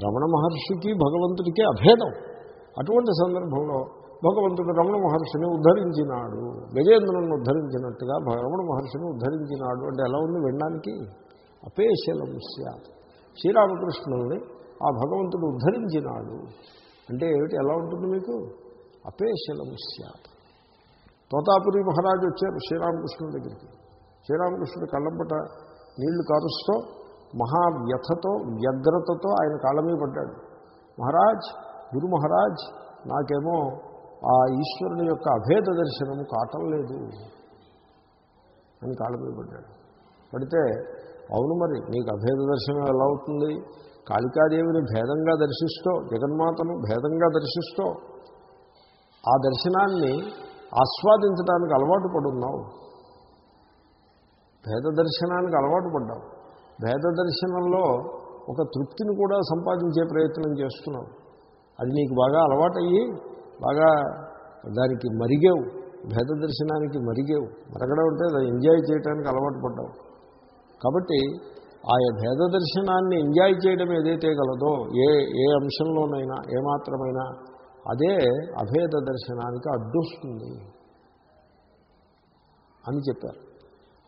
రమణ మహర్షికి భగవంతుడికి అభేదం. అటువంటి సందర్భంలో భగవంతుడు రమణ మహర్షిని ఉద్ధరించినాడు. గజేంద్రుని ఉద్ధరించినట్టుగా భ- రమణ మహర్షిని ఉద్ధరించినాడు. అంటే ఎలా ఉంది వినడానికి? అపేశలం స్యాత్. శ్రీరామకృష్ణుల్ని ఆ భగవంతుడు ఉద్ధరించినాడు. అంటే ఏమిటి? ఎలా ఉంటుంది మీకు? అపేశలం స్యాత్. తోతాపురి మహారాజు వచ్చారు శ్రీరామకృష్ణుడి దగ్గరికి. శ్రీరామకృష్ణుడు కళ్ళంపట నీళ్ళు కారుస్తూ మహావ్యథతో వ్యగ్రతతో ఆయన కాళ్ళ మీద పడ్డాడు. మహారాజ్ గురు మహారాజ్ నాకేమో ఆ ఈశ్వరుని యొక్క అభేద దర్శనము కాటం లేదు అని కాళ్ళ మీద పడ్డాడు. పడితే అవును మరి నీకు అభేద దర్శనం ఎలా అవుతుంది? కాళికాదేవిని భేదంగా దర్శిస్తూ జగన్మాతను భేదంగా దర్శిస్తూ ఆ దర్శనాన్ని ఆస్వాదించడానికి అలవాటు పడున్నావు. భేద దర్శనానికి అలవాటు పడ్డావు. భేద దర్శనంలో ఒక తృప్తిని కూడా సంపాదించే ప్రయత్నం చేస్తున్నావు. అది నీకు బాగా అలవాటయ్యి బాగా దానికి మరిగేవు. భేద దర్శనానికి మరిగేవు. మరగడం అంటే ఎంజాయ్ చేయడానికి అలవాటు పడ్డావు. కాబట్టి ఆయా భేద దర్శనాన్ని ఎంజాయ్ చేయడం ఏదైతే గలదో ఏ ఏ అంశంలోనైనా ఏమాత్రమైనా అదే అభేద దర్శనానికి అడ్డొస్తుంది అని చెప్పారు.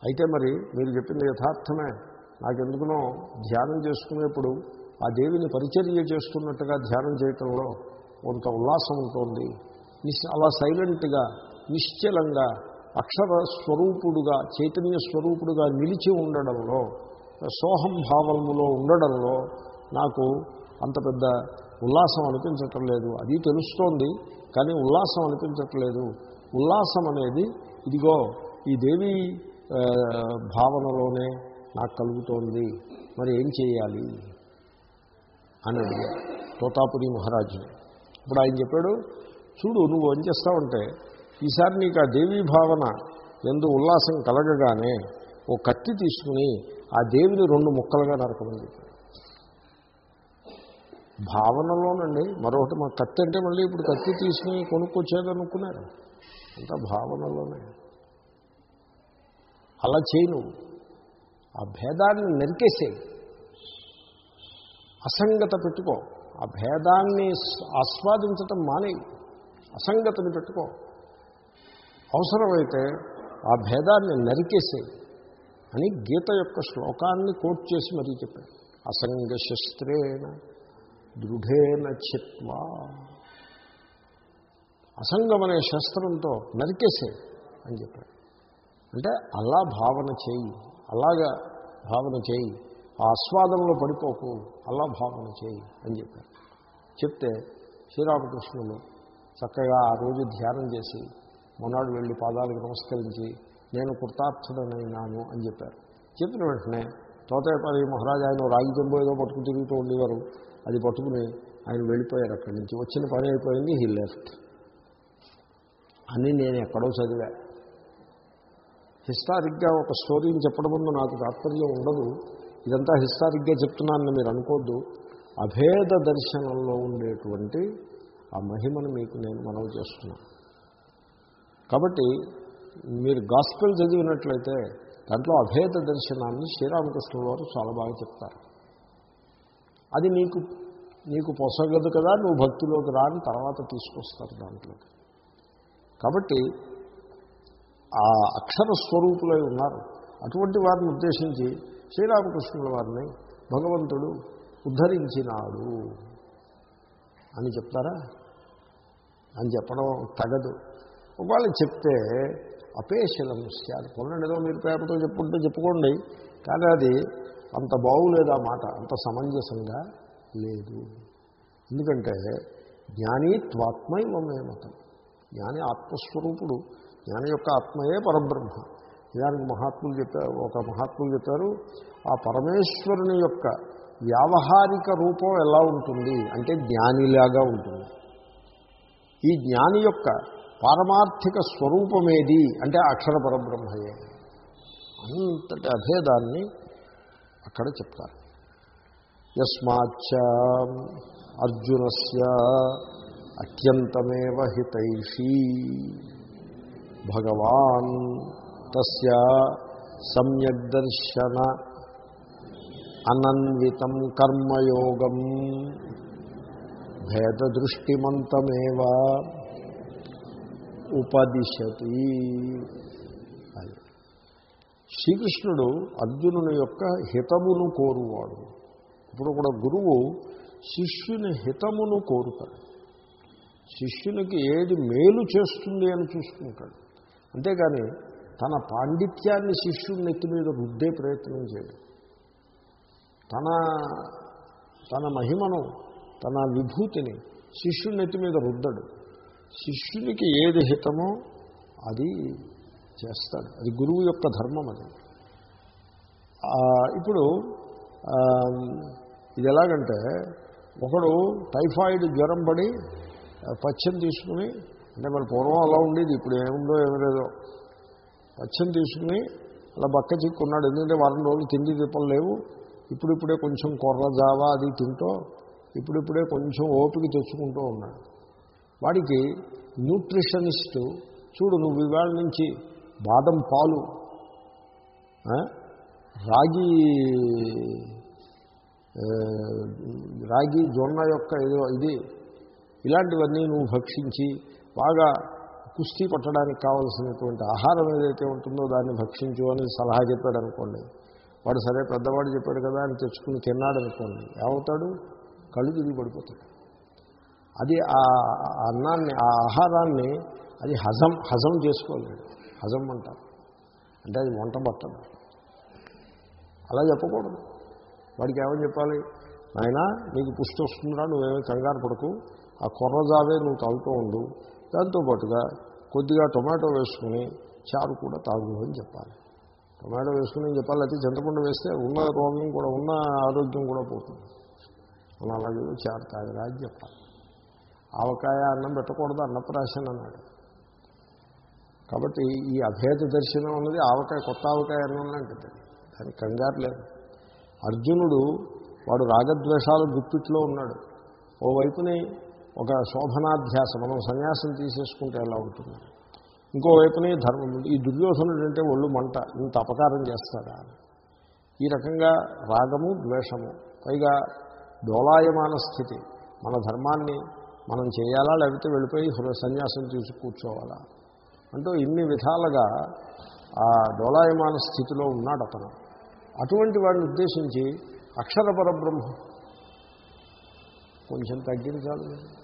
అయితే మరి మీరు చెప్పింది యథార్థమే. నాకెందుకునో ధ్యానం చేసుకునేప్పుడు ఆ దేవిని పరిచర్య చేస్తున్నట్టుగా ధ్యానం చేయటంలో కొంత ఉల్లాసం ఉంటుంది. అలా సైలెంట్గా నిశ్చలంగా అక్షర స్వరూపుడుగా చైతన్య స్వరూపుడుగా నిలిచి ఉండడంలో సోహం భావములో ఉండడంలో నాకు అంత పెద్ద ఉల్లాసం అనిపించటం లేదు. అది తెలుస్తోంది కానీ ఉల్లాసం అనిపించట్లేదు ఉల్లాసం అనేది ఇదిగో ఈ దేవి భావనలోనే నాకు కలుగుతోంది. మరి ఏం చేయాలి? అని అడిగారు తోతాపురి మహారాజుని ఇప్పుడు ఆయన చెప్పాడు చూడు నువ్వు ఏం చేస్తావంటే ఈసారి నీకు ఆ దేవీ భావన ఎందు ఉల్లాసం కలగగానే ఓ కత్తి తీసుకుని ఆ దేవిని రెండు ముక్కలుగా నరకమని చెప్పాడు. భావనలోనండి మరొకటి మా కత్తి అంటే మళ్ళీ ఇప్పుడు కత్తి తీసుకుని కొనుక్కొచ్చేదనుకున్నారు. అంతా భావనలోనే. అలా చేయి నువ్వు. ఆ భేదాన్ని నరికేసేయి అసంగత పెట్టుకో. ఆ భేదాన్ని ఆస్వాదించటం మానేయి. అసంగతని పెట్టుకో. అవసరమైతే ఆ భేదాన్ని నరికేసేయి అని గీత యొక్క శ్లోకాన్ని కోట్ చేసి మరీ చెప్పాడు. అసంగ శస్త్రేణ దృఢేన చిత్వా. అసంగం అనే శస్త్రంతో నరికేసే అని చెప్పాడు. అంటే అలా భావన చేయి. అలాగా భావన చేయి. ఆ ఆస్వాదంలో పడిపోకు అలా భావన చేయి అని చెప్పారు. చెప్తే శ్రీరామకృష్ణులు చక్కగా ఆ రోజు ధ్యానం చేసి మొన్నాడు వెళ్ళి పాదాలకు నమస్కరించి నేను కృతార్థుడనైనాను అని చెప్పారు. చెప్పిన వెంటనే తోతేపల్లి మహారాజు ఆయన రాగి చెంబు ఏదో పట్టుకుని తిరుగుతూ ఉండేవారు. అది పట్టుకుని ఆయన వెళ్ళిపోయారు అక్కడి నుంచి. వచ్చిన పని అయిపోయింది హీ లెఫ్ట్ అని నేను ఎక్కడో చదివా. హిస్టారిక్గా ఒక స్టోరీని చెప్పడం ముందు నాకు తాత్పర్యం ఉండదు. ఇదంతా హిస్టారిక్గా చెప్తున్నానని మీరు అనుకోద్దు. అభేద దర్శనంలో ఉండేటువంటి ఆ మహిమను మీకు నేను మనవి చేస్తున్నాను కాబట్టి మీరు గాస్పెల్ చదివినట్లయితే దాంట్లో అభేద దర్శనాన్ని శ్రీరామకృష్ణ వారు చాలా బాగా చెప్తారు. అది నీకు నీకు పొసగదు కదా నువ్వు భక్తిలోకి రాని తర్వాత తీసుకొస్తారు దాంట్లోకి. కాబట్టి ఆ అక్షర స్వరూపులై ఉన్నారు. అటువంటి వారిని ఉద్దేశించి శ్రీరామకృష్ణుల వారిని భగవంతుడు ఉద్ధరించినాడు అని చెప్తారా? అని చెప్పడం తగదు. ఒకవేళ చెప్తే అపేషలం సార్ పొందండి మీరు పేపర్తో చెప్పుకుంటే చెప్పుకోండి. కానీ అది అంత బాగులేదు ఆ మాట. అంత సమంజసంగా లేదు. ఎందుకంటే జ్ఞాని త్వాత్మైవమే మతం. జ్ఞాని ఆత్మస్వరూపుడు. జ్ఞానం యొక్క ఆత్మయే పరబ్రహ్మ. నిజానికి మహాత్ములు చెప్పారు ఒక మహాత్ములు చెప్పారు ఆ పరమేశ్వరుని యొక్క వ్యావహారిక రూపం ఎలా ఉంటుంది? అంటే జ్ఞానిలాగా ఉంటుంది. ఈ జ్ఞాని యొక్క పారమార్థిక స్వరూపమేది? అంటే అక్షర పరబ్రహ్మయే. అంతటి అభేదాన్ని అక్కడ చెప్తారు. యస్మాచ్చ అర్జునస్య అత్యంతమేవ హితైషీ. భగవాన్ తస్య సమ్యగ్దర్శన అనన్వితం కర్మయోగం. భేదదృష్టిమంతమేవ ఉపదిశతి. అది. శ్రీకృష్ణుడు అర్జునుని యొక్క హితమును కోరువాడు. ఇప్పుడు కూడా గురువు శిష్యుని హితమును కోరుతాడు. శిష్యునికి ఏది మేలు చేస్తుంది అని చూసుకుంటాడు. అంతేగాని తన పాండిత్యాన్ని శిష్యుని నెత్తి మీద రుద్దే ప్రయత్నం చేయడు. తన తన మహిమను తన విభూతిని శిష్యుడి నెత్తి మీద రుద్దడు. శిష్యునికి ఏది హితమో అది చేస్తాడు. అది గురువు యొక్క ధర్మం అది. ఇప్పుడు ఇది ఎలాగంటే ఒకడు టైఫాయిడ్ జ్వరం పడి పచ్చని తీసుకుని అంటే మరి పూర్వం అలా ఉండేది ఇప్పుడు ఏముందో ఏమీ లేదో. పచ్చం తీసుకుని అలా బక్క చిక్కున్నాడు ఎందుకంటే వారం రోజులు తిండి తిప్పలు లేవు. ఇప్పుడిప్పుడే కొంచెం కొర్ర జావా అది తింటూ ఇప్పుడిప్పుడే కొంచెం ఓపిక తెచ్చుకుంటూ ఉన్నాడు. వాడికి న్యూట్రిషనిస్ట్ చూడు నువ్వు ఇవాళ నుంచి బాదం పాలు రాగి రాగి జొన్న యొక్క ఏదో ఇది ఇలాంటివన్నీ నువ్వు భక్షించి బాగా కుస్తీ పట్టడానికి కావలసినటువంటి ఆహారం ఏదైతే ఉంటుందో దాన్ని భక్షించు అని సలహా చెప్పాడు అనుకోండి. వాడు సరే పెద్దవాడు చెప్పాడు కదా అని తెచ్చుకుని తిన్నాడు అనుకోండి. ఏమవుతాడు? కళ్ళు తిరిగి పడిపోతాడు. అది ఆ అన్నాన్ని ఆ ఆహారాన్ని అది హజం హజం చేసుకోలేడు హజం అంటారు. అంటే అది వంట పట్టదు అలా చెప్పకూడదు. వాడికి ఏమని చెప్పాలి? నాయన నీకు పుష్టి వస్తుందిరా నువ్వేమీ కంగారు పడకు. ఆ కొర్రజావే నువ్వు తాగుతూ ఉండు. దాంతోపాటుగా కొద్దిగా టొమాటో వేసుకుని చారు కూడా తాగు అని చెప్పాలి. టొమాటో వేసుకుని అని చెప్పాలి? అయితే చింతపండు వేస్తే ఉన్న రోగం కూడా ఉన్న ఆరోగ్యం కూడా పోతుంది. మనం అలాగే చారు తాగరా అని చెప్పాలి. ఆవకాయ అన్నం పెట్టకూడదు అన్నప్రాశన అన్నాడు. కాబట్టి ఈ అభేద దర్శనం అన్నది ఆవకాయ కొత్త ఆవకాయ అన్నం లాంటిది దానికి కంగారు లేదు. అర్జునుడు వాడు రాగద్వేషాల గుప్పిట్లో ఉన్నాడు. ఓవైపుని ఒక శోభనాధ్యాస మనం సన్యాసం తీసేసుకుంటే ఎలా ఉంటుంది? ఇంకోవైపుని ధర్మం ఈ దుర్యోధనుడు అంటే ఒళ్ళు మంట ఇంత అపకారం చేస్తాడా? ఈ రకంగా రాగము ద్వేషము పైగా డోలాయమాన స్థితి. మన ధర్మాన్ని మనం చేయాలా లేకపోతే వెళ్ళిపోయి సన్యాసం తీసి కూర్చోవాలా? అంటూ ఇన్ని విధాలుగా ఆ డోలాయమాన స్థితిలో ఉన్నాడు అతను. అటువంటి వాడిని ఉద్దేశించి అక్షర పరబ్రహ్మ కొంచెం తగ్గించాలి.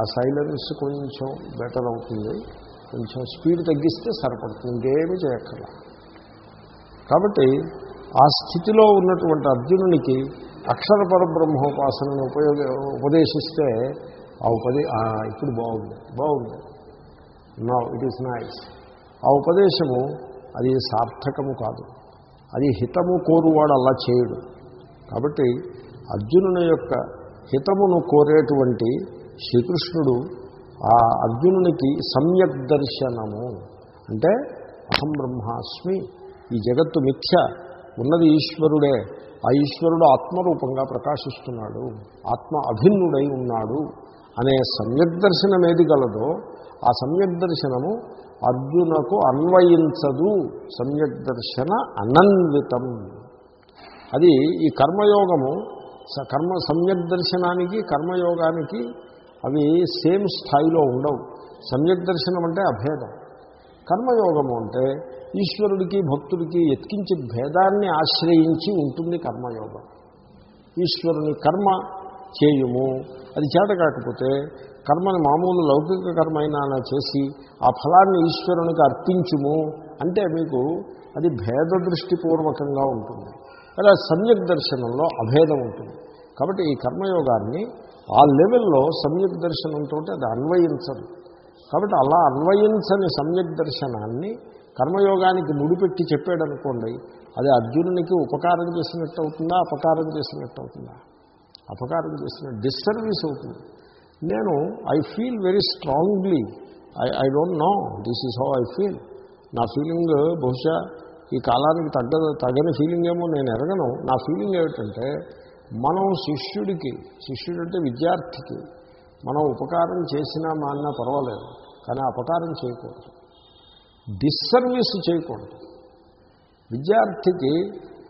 ఆ సైలెన్స్ కొంచెం బెటర్ అవుతుంది. కొంచెం స్పీడ్ తగ్గిస్తే సరిపడుతుంది. ఇంకేమీ చేయక్కర్లా. కాబట్టి ఆ స్థితిలో ఉన్నటువంటి అర్జునునికి అక్షర పరబ్రహ్మోపాసనను ఉపయోగ ఉపదేశిస్తే ఆ ఉపదే ఇప్పుడు బాగుంది. బాగుంది. నో ఇట్ ఈస్ నైస్ ఆ ఉపదేశము అది సార్థకము కాదు. అది హితము కోరువాడు అలా చేయడు. కాబట్టి అర్జునుని యొక్క హితమును కోరేటువంటి శ్రీకృష్ణుడు ఆ అర్జునునికి సమ్యక్ దర్శనము. అంటే అహం బ్రహ్మాస్మి ఈ జగత్తు మిథ్య ఉన్నది ఈశ్వరుడే ఆ ఈశ్వరుడు ఆత్మరూపంగా ప్రకాశిస్తున్నాడు ఆత్మ అభిన్నుడై ఉన్నాడు అనే సమ్యక్ దర్శనం ఏది గలదో ఆ సమ్యక్ దర్శనము అర్జునకు అన్వయించదు. సమ్యక్ దర్శన అనన్వితం అది ఈ కర్మయోగము స- కర్మ సమ్యక్ దర్శనానికి కర్మయోగానికి అవి సేమ్ స్థాయిలో ఉండవు. సమ్యక్ దర్శనం అంటే అభేదం. కర్మయోగము అంటే ఈశ్వరుడికి భక్తుడికి ఎత్కించి భేదాన్ని ఆశ్రయించి ఉంటుంది కర్మయోగం. ఈశ్వరుని కర్మ చేయుము. అది చేత కాకపోతే కర్మని మామూలు లౌకిక కర్మ అయినా చేసి ఆ ఫలాన్ని ఈశ్వరునికి అర్పించుము అంటే మీకు అది భేద దృష్టిపూర్వకంగా ఉంటుంది. అలా సమ్యక్ దర్శనంలో అభేదం ఉంటుంది. కాబట్టి ఈ కర్మయోగాన్ని ఆ లెవెల్లో సమ్యక్ దర్శనంతో అది అన్వయించదు. కాబట్టి అలా అన్వయించని సమ్యక్ దర్శనాన్ని కర్మయోగానికి ముడిపెట్టి చెప్పాడు అనుకోండి అది అర్జునునికి ఉపకారం చేసినట్టు అవుతుందా అపకారం చేసినట్టు అవుతుందా అపకారం చేసిన డిస్సర్వీస్ అవుతుంది. నేను I feel very strongly I I don't know this is how I feel నా ఫీలింగ్ బహుశా ఈ కాలానికి తగ్గ తగని ఫీలింగ్ ఏమో నేను ఎరగను. నా ఫీలింగ్ ఏమిటంటే మనం శిష్యుడికి శిష్యుడు అంటే విద్యార్థికి మనం ఉపకారం చేసినా మాన్నా పర్వాలేదు కానీ అపకారం చేయకూడదు. డిస్సర్వీస్ చేయకూడదు. విద్యార్థికి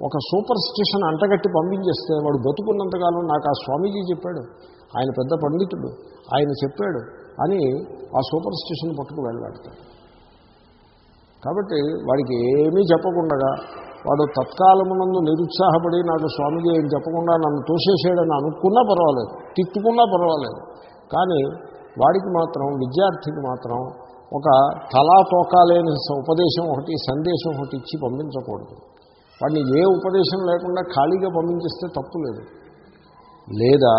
ఒక సూపర్ స్టిషన్ అంటగట్టి పంపించేస్తే వాడు బతుకున్నంతకాలం నాకు ఆ స్వామీజీ చెప్పాడు ఆయన పెద్ద పండితుడు ఆయన చెప్పాడు అని ఆ సూపర్ స్టిషన్ పట్టుకు వెళ్ళాడతాడు కాబట్టి వాడికి ఏమీ చెప్పకుండా వాడు తత్కాలమునందు నిరుత్సాహపడి నాకు స్వామిజీ ఏం చెప్పకుండా నన్ను తోసేసాడని అనుకున్నా పర్వాలేదు తిట్టుకున్నా పర్వాలేదు. కానీ వాడికి మాత్రం విద్యార్థికి మాత్రం ఒక తలా లేని ఉపదేశం ఒకటి సందేశం ఒకటి ఇచ్చి పంపించకూడదు. వాడిని ఏ ఉపదేశం లేకుండా ఖాళీగా పంపించేస్తే తప్పు లేదు. లేదా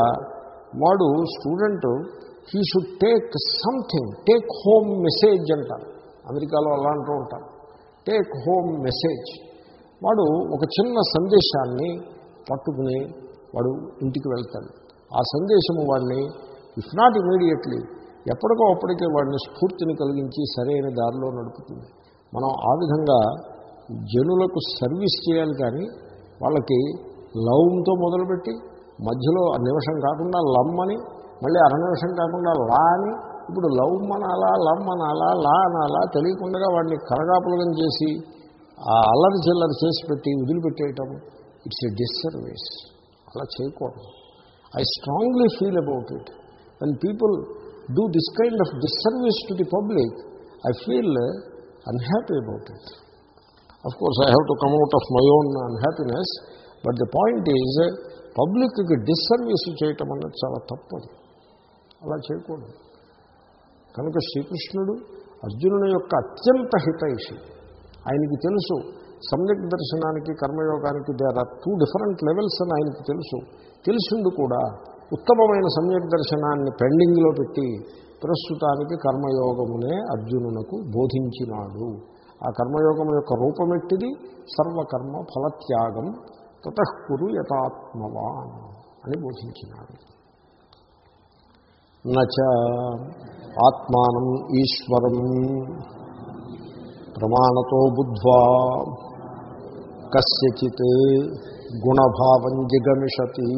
వాడు student he should take something take home message అంటారు అమెరికాలో అలా అంటూ ఉంటారు. Take home message. వాడు ఒక చిన్న సందేశాన్ని పట్టుకుని వాడు ఇంటికి వెళ్తాడు. ఆ సందేశము వాడిని ఇఫ్ నాట్ ఇమీడియట్లీ ఎప్పటికో అప్పటికే వాడిని స్ఫూర్తిని కలిగించి సరైన దారిలో నడుపుతుంది. మనం ఆ విధంగా జనులకు సర్వీస్ చేయాలి కానీ వాళ్ళకి లవంతో మొదలుపెట్టి మధ్యలో ఆ నిమిషం కాకుండా లమ్ అని మళ్ళీ అర నిమిషం కాకుండా లా అని ఇప్పుడు లవ్ అనాలా లమ్ అనాలా లా అనాలా తెలియకుండా వాడిని కరగాపులగం చేసి ఆ అల్లరి చిల్లరి చేసి పెట్టి వదిలిపెట్టేయటం ఇట్స్ ఎ డిస్సర్వీస్ అలా చేయకూడదు. I strongly feel about it and people do this kind of disservice to the public I feel unhappy about it of course I have to come out of my own unhappiness but the point is పబ్లిక్కి disservice చేయటం అన్నది చాలా తప్పదు. అలా చేయకూడదు. కనుక శ్రీకృష్ణుడు అర్జునుని యొక్క అత్యంత హితైషి. ఆయనకి తెలుసు. సమ్యక్ దర్శనానికి కర్మయోగానికి there are two different levels అని ఆయనకి తెలుసు. తెలిసిండు కూడా ఉత్తమమైన సమ్యక్ దర్శనాన్ని పెండింగ్లో పెట్టి ప్రస్తుతానికి కర్మయోగమునే అర్జునునకు బోధించినాడు. ఆ కర్మయోగం యొక్క రూపమెట్టిది సర్వకర్మ ఫలత్యాగం తతఃకురు యథాత్మవాన్ అని బోధించినాడు. నచ ఆత్మానం ఈశ్వరం ప్రమాణతో బుద్ధ్వా కస్యచిత్ గుణభావం జిగమిషతి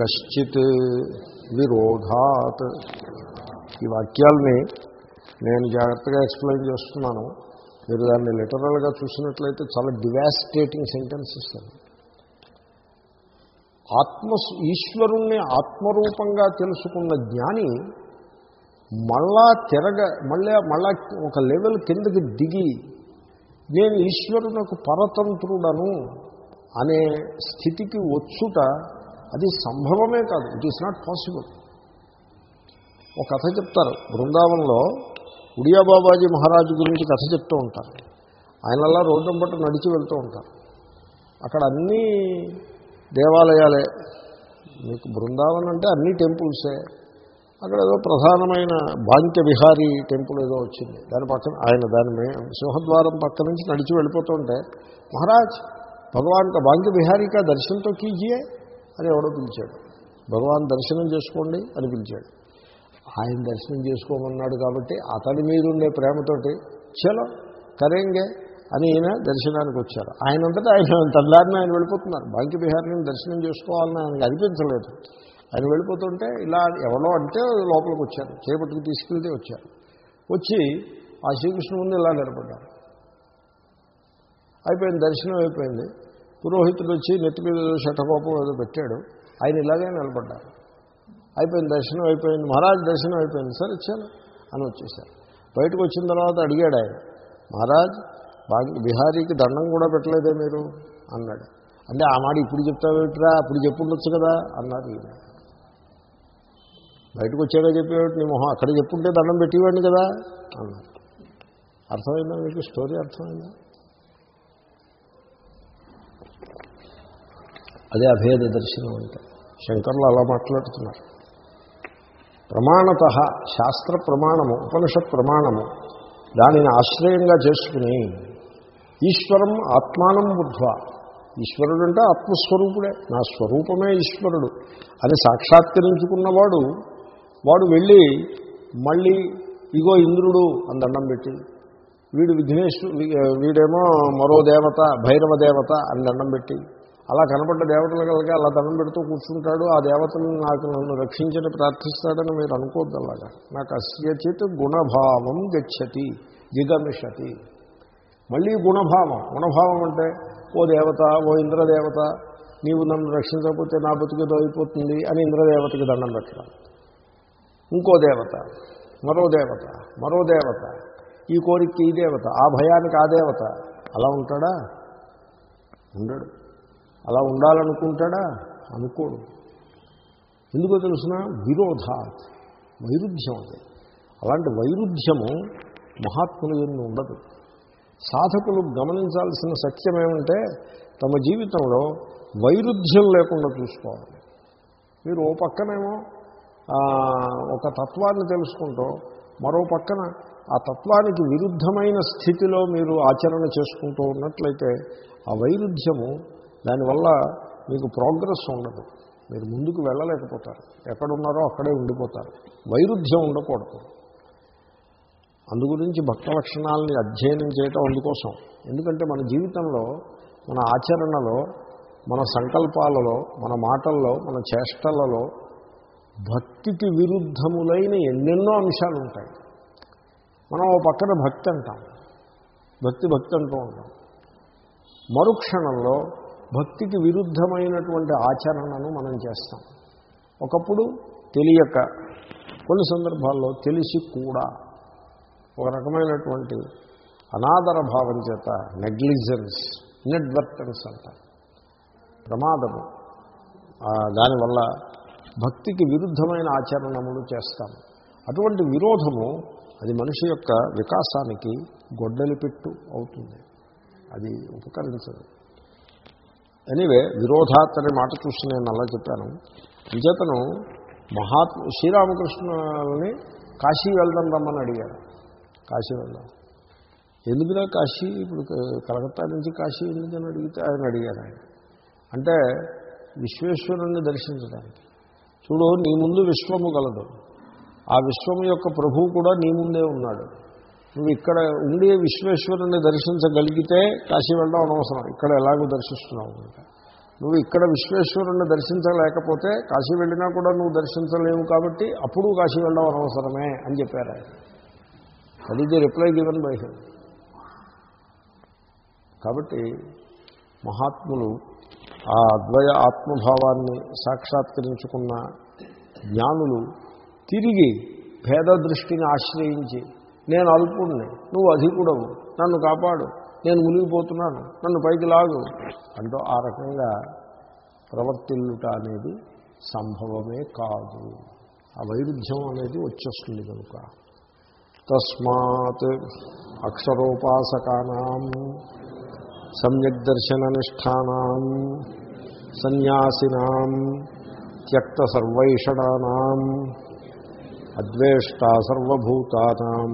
కశ్చిత్ విరోధాత్. ఈ వాక్యాల్ని నేను జాగ్రత్తగా ఎక్స్ప్లెయిన్ చేస్తున్నాను. మీరు దాన్ని లిటరల్గా చూసినట్లయితే చాలా డివాస్టేటింగ్ సెంటెన్సెస్ అది ఆత్మ ఈశ్వరుణ్ణి ఆత్మరూపంగా తెలుసుకున్న జ్ఞాని మళ్ళా తిరగ మళ్ళీ మళ్ళా ఒక లెవెల్ కిందకి దిగి నేను ఈశ్వరునకు పరతంత్రుడను అనే స్థితికి వచ్చుట అది సంభవమే కాదు. ఇట్ ఈస్ నాట్ పాసిబుల్ ఒక కథ చెప్తారు. బృందావనంలో ఉడియా బాబాజీ మహారాజు గురించి కథ చెప్తూ ఉంటారు. ఆయనలా రోడ్డు పట్టు నడిచి వెళ్తూ ఉంటారు. అక్కడ అన్నీ దేవాలయాలే. మీకు బృందావనం అంటే అన్ని టెంపుల్సే. అక్కడ ఏదో ప్రధానమైన భాంత్య విహారీ టెంపుల్ ఏదో వచ్చింది. దాని పక్కన ఆయన దాని మే సింహద్వారం పక్క నుంచి నడిచి వెళ్ళిపోతుంటే మహారాజ్ భగవాన్ కా బాంక్య దర్శనంతో కీజియే? అని ఎవడో పిలిచాడు. భగవాన్ దర్శనం చేసుకోండి అని పిలిచాడు. ఆయన దర్శనం చేసుకోమన్నాడు కాబట్టి అతడి మీద ఉండే ప్రేమతోటి చలో కరేంగే అని ఈయన దర్శనానికి వచ్చారు. ఆయనంతటా ఆయన తల్లారిని ఆయన వెళ్ళిపోతున్నారు. బాంకి బిహారీని దర్శనం చేసుకోవాలని ఆయనకు అనిపించలేదు. ఆయన వెళ్ళిపోతుంటే ఇలా ఎవరో అంటే లోపలికి వచ్చారు. చేపట్టుకు తీసుకెళ్తే వచ్చారు. వచ్చి ఆ శ్రీకృష్ణ ముందు ఇలా నిలబడ్డారు. అయిపోయింది దర్శనం అయిపోయింది. పురోహితుడు వచ్చి నెత్తి మీద ఏదో ఏదో పెట్టాడు. ఆయన ఇలాగే నిలబడ్డారు. అయిపోయింది దర్శనం అయిపోయింది. మహారాజ్ దర్శనం అయిపోయింది. సార్ ఇచ్చాను అని వచ్చేసారు. బయటకు వచ్చిన తర్వాత అడిగాడు ఆయన మహారాజ్ బిహారీకి దండం కూడా పెట్టలేదే మీరు? అన్నాడు. అంటే ఆ మాట ఇప్పుడు చెప్తావేట్రా అప్పుడు చెప్పుండొచ్చు కదా? అన్నారు ఈయన. బయటకు వచ్చాక చెప్పేవాడు నీ మొహం అక్కడ చెప్పుంటే దండం పెట్టేవాడిని కదా అన్నారు అర్థమైందా మీకు? స్టోరీ అర్థమైందా? అదే అభేద దర్శనం అంటే. శంకర్లు అలా మాట్లాడుతున్నారు. ప్రమాణత శాస్త్ర ప్రమాణము ఉపనిషత్ ప్రమాణము దానిని ఆశ్రయంగా చేసుకుని ఈశ్వరం ఆత్మానం బుద్ధ ఈశ్వరుడు అంటే ఆత్మస్వరూపుడే. నా స్వరూపమే ఈశ్వరుడు అని సాక్షాత్కరించుకున్నవాడు వాడు వెళ్ళి మళ్ళీ ఇగో ఇంద్రుడు అని దండం పెట్టి వీడు విఘ్నేశ్వరు వీడేమో మరో దేవత భైరవ దేవత అని దండం పెట్టి అలా కనపడ్డ దేవతలు కలిగి అలా దండం పెడుతూ కూర్చుంటాడు. ఆ దేవతను నాకు నన్ను రక్షించని ప్రార్థిస్తాడని మీరు అనుకోవద్దు అలాగా. నాకు అస్యచిత్ గుణభావం గచ్చతి జిగమిషతి. మళ్ళీ గుణభావం. గుణభావం అంటే ఓ దేవత ఓ ఇంద్రదేవత నీవు నన్ను రక్షించకపోతే నా బతుకుదో అయిపోతుంది అని ఇంద్రదేవతకి దండం పెట్టడం. ఇంకో దేవత మరో దేవత మరో దేవత ఈ కోరికకి ఈ దేవత ఆ భయానికి ఆ దేవత అలా ఉంటాడా? ఉండడు. అలా ఉండాలనుకుంటాడా? అనుకోడు. ఎందుకో తెలుసిన? విరోధాత్ వైరుధ్యం అది. అలాంటి వైరుధ్యము మహాత్ములు ఎన్ని ఉండదు. సాధకులు గమనించాల్సిన సత్యం ఏమంటే తమ జీవితంలో వైరుధ్యం లేకుండా చూసుకోవాలి. మీరు ఓ పక్కనేమో ఒక తత్వాన్ని తెలుసుకుంటూ మరో పక్కన ఆ తత్వానికి విరుద్ధమైన స్థితిలో మీరు ఆచరణ చేసుకుంటూ ఉన్నట్లయితే ఆ వైరుధ్యము దానివల్ల మీకు ప్రోగ్రెస్ ఉండదు. మీరు ముందుకు వెళ్ళలేకపోతారు. ఎక్కడున్నారో అక్కడే ఉండిపోతారు. వైరుధ్యం ఉండకూడదు. అందుగురించి భక్త లక్షణాలని అధ్యయనం చేయటం అందుకోసం. ఎందుకంటే మన జీవితంలో మన ఆచరణలో మన సంకల్పాలలో మన మాటల్లో మన చేష్టలలో భక్తికి విరుద్ధములైన ఎన్నెన్నో అంశాలు ఉంటాయి మనం ఓ పక్కన భక్తి అంటాం. భక్తి భక్తి అంటూ ఉంటాం. మరుక్షణంలో భక్తికి విరుద్ధమైనటువంటి ఆచరణను మనం చేస్తాం. ఒకప్పుడు తెలియక కొన్ని సందర్భాల్లో తెలిసి కూడా ఒక రకమైనటువంటి అనాదర భావం చేత నెగ్లిజెన్స్ ఇన్అడ్వర్టెన్స్ అంటారు. ప్రమాదము. దానివల్ల భక్తికి విరుద్ధమైన ఆచరణములు చేస్తాము అటువంటి విరోధము అది మనిషి యొక్క వికాసానికి గొడ్డలి పెట్టు అవుతుంది. అది ఉపకరించదు. ఎనివే విరోధాత్ అనే మాట చూసి నేను అలా చెప్పాను. విజేతను మహాత్మ శ్రీరామకృష్ణుని కాశీ వెళ్దాం రమ్మని అడిగాడు. కాశీ వెళ్దాం. ఎందుకురా కాశీ? ఇప్పుడు కలకత్తా నుంచి కాశీ ఎందుకని అడిగితే ఆయన అడిగారు ఆయన. అంటే విశ్వేశ్వరుణ్ణి దర్శించడానికి. చూడు నీ ముందు విశ్వము గలదు. ఆ విశ్వము యొక్క ప్రభువు కూడా నీ ముందే ఉన్నాడు. నువ్వు ఇక్కడ ఉండే విశ్వేశ్వరుణ్ణి దర్శించగలిగితే కాశీ వెళ్ళడం అనవసరం. ఇక్కడ ఎలాగో దర్శిస్తున్నావు నువ్వు ఇక్కడ విశ్వేశ్వరుణ్ణి దర్శించలేకపోతే కాశీ వెళ్ళినా కూడా నువ్వు దర్శించలేవు కాబట్టి అప్పుడు కాశీ వెళ్ళడం అనవసరమే అని చెప్పారు ఆయన. అది the reply given by him కాబట్టి మహాత్ములు ఆ అద్వయ ఆత్మభావాన్ని సాక్షాత్కరించుకున్న జ్ఞానులు తిరిగి భేద దృష్టిని ఆశ్రయించి నేను అల్పుణ్ణి నువ్వు అధికుడవు నన్ను కాపాడు నేను మునిగిపోతున్నాను నన్ను పైకి లాగు అంటూ ఆ రకంగా ప్రవర్తిల్లుట అనేది సంభవమే కాదు. ఆ వైరుధ్యం అనేది వచ్చేస్తుంది కనుక. తస్మాత్ అక్షరోపాసకానాం సమ్యక్ దర్శననిష్టానాం సన్యాసినాం త్యక్త సర్వైషణానాం అద్వేష్టా సర్వభూతానాం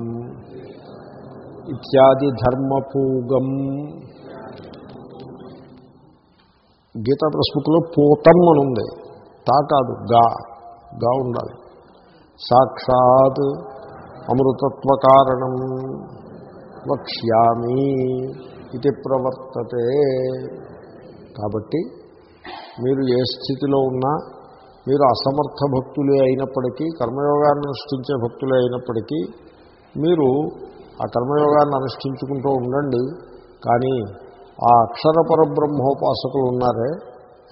ఇత్యాది ధర్మపూగం గీతా ప్రస్ముఖలో పూతం అని ఉంది తా కాదు గా. గా ఉండాలి. సాక్షాత్ అమృతత్వ కారణం వక్ష్యామి. ఇది ప్రవర్తతే. కాబట్టి మీరు ఏ స్థితిలో ఉన్నా మీరు అసమర్థ భక్తులే అయినప్పటికీ కర్మయోగాన్ని అనుష్ఠించే భక్తులే అయినప్పటికీ మీరు ఆ కర్మయోగాన్ని అనుష్ఠించుకుంటూ ఉండండి. కానీ ఆ అక్షర పరబ్రహ్మోపాసకులు ఉన్నారే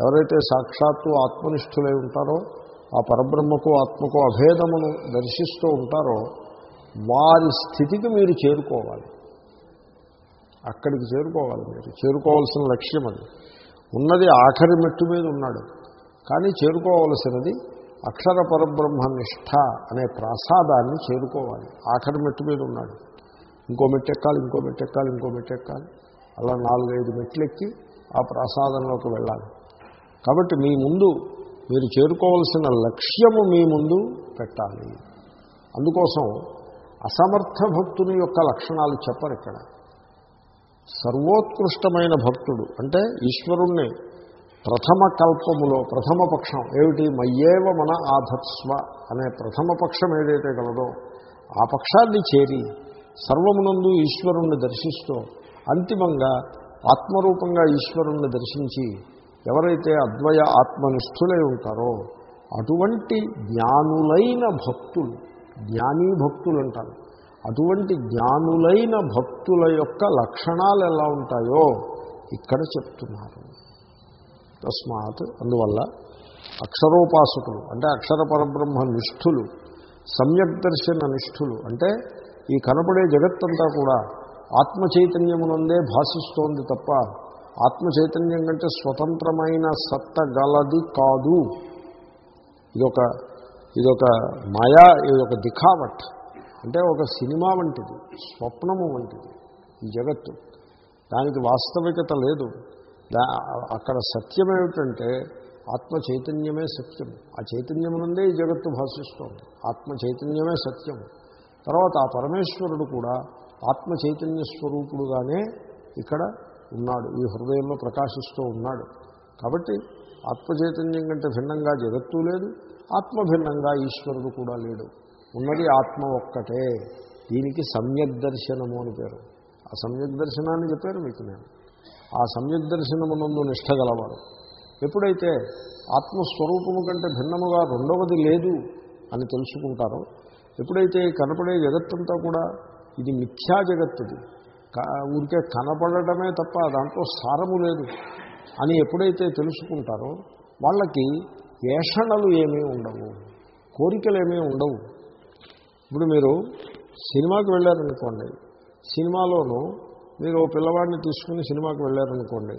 ఎవరైతే సాక్షాత్తు ఆత్మనిష్ఠులై ఉంటారో ఆ పరబ్రహ్మకు ఆత్మకు అభేదమును దర్శిస్తూ ఉంటారో వారి స్థితికి మీరు చేరుకోవాలి. అక్కడికి చేరుకోవాలి మీరు. చేరుకోవాల్సిన లక్ష్యం అది. ఉన్నది ఆఖరి మెట్టు మీద ఉన్నాడు. కానీ చేరుకోవలసినది అక్షర పరబ్రహ్మ నిష్ఠ అనే ప్రసాదాన్ని చేరుకోవాలి. ఆఖరి మెట్టు మీద ఉన్నాడు. ఇంకో మెట్టు ఎక్కాలి ఇంకో మెట్టు ఎక్కాలి ఇంకో మెట్టు ఎక్కాలి. అలా నాలుగైదు మెట్లు ఎక్కి ఆ ప్రసాదంలోకి వెళ్ళాలి. కాబట్టి మీ ముందు మీరు చేరుకోవాల్సిన లక్ష్యము మీ ముందు పెట్టాలి. అందుకోసం అసమర్థ భక్తుని యొక్క లక్షణాలు చెప్పరు ఇక్కడ. సర్వోత్కృష్టమైన భక్తుడు. అంటే ఈశ్వరుణ్ణి ప్రథమ కల్పములో ప్రథమ పక్షం. ఏమిటి? మయ్యేవ మన ఆధత్స్వ అనే ప్రథమ పక్షం ఏదైతే కలదో ఆ పక్షాన్ని చేరి సర్వమునందు ఈశ్వరుణ్ణి దర్శిస్తూ అంతిమంగా ఆత్మరూపంగా ఈశ్వరుణ్ణి దర్శించి ఎవరైతే అద్వయ ఆత్మనిష్ఠులై ఉంటారో అటువంటి జ్ఞానులైన భక్తులు జ్ఞానీ భక్తులు అంటారు అటువంటి జ్ఞానులైన భక్తుల యొక్క లక్షణాలు ఎలా ఉంటాయో ఇక్కడ చెప్తున్నారు. తస్మాత్ అందువల్ల అక్షరోపాసకులు అంటే అక్షర పరబ్రహ్మ నిష్ఠులు సమ్యక్ దర్శన నిష్ఠులు అంటే ఈ కనపడే జగత్తంతా కూడా ఆత్మ చైతన్యమునందే భాషిస్తోంది తప్ప ఆత్మ చైతన్యం కంటే స్వతంత్రమైన సత్త గలది కాదు. ఇదొక ఇదొక మాయా ఇదొక దిఖావట్ అంటే ఒక సినిమా వంటిది స్వప్నము వంటిది ఈ జగత్తు. దానికి వాస్తవికత లేదు. దా అక్కడ సత్యం ఏమిటంటే ఆత్మ చైతన్యమే సత్యం. ఆ చైతన్యం నుండే ఈ జగత్తు భాషిస్తోంది. ఆత్మ చైతన్యమే సత్యం. తర్వాత ఆ పరమేశ్వరుడు కూడా ఆత్మ చైతన్య స్వరూపుడుగానే ఇక్కడ ఉన్నాడు. ఈ హృదయంలో ప్రకాశిస్తూ ఉన్నాడు. కాబట్టి ఆత్మ చైతన్యం కంటే భిన్నంగా జగత్తు లేదు. ఆత్మ భిన్నంగా ఈశ్వరుడు కూడా లేడు. ఉన్నది ఆత్మ ఒక్కటే. దీనికి సమ్యక్ దర్శనము అని పేరు. ఆ సమ్యక్ దర్శనాన్ని చెప్పాను మీకు నేను. ఆ సమ్యక్ దర్శనమునందు నిష్ట గలవారు. ఎప్పుడైతే ఆత్మస్వరూపము కంటే భిన్నముగా రెండవది లేదు అని తెలుసుకుంటారో ఎప్పుడైతే కనపడే జగత్తంతా కూడా ఇది మిథ్యా జగత్తుది. ఊరికే కనపడటమే తప్ప దాంట్లో సారము లేదు అని ఎప్పుడైతే తెలుసుకుంటారో వాళ్ళకి వేషణలు ఏమీ ఉండవు కోరికలు ఏమీ ఉండవు. ఇప్పుడు మీరు సినిమాకి వెళ్ళారనుకోండి సినిమాలోనూ మీరు ఓ పిల్లవాడిని తీసుకుని సినిమాకి వెళ్ళారనుకోండి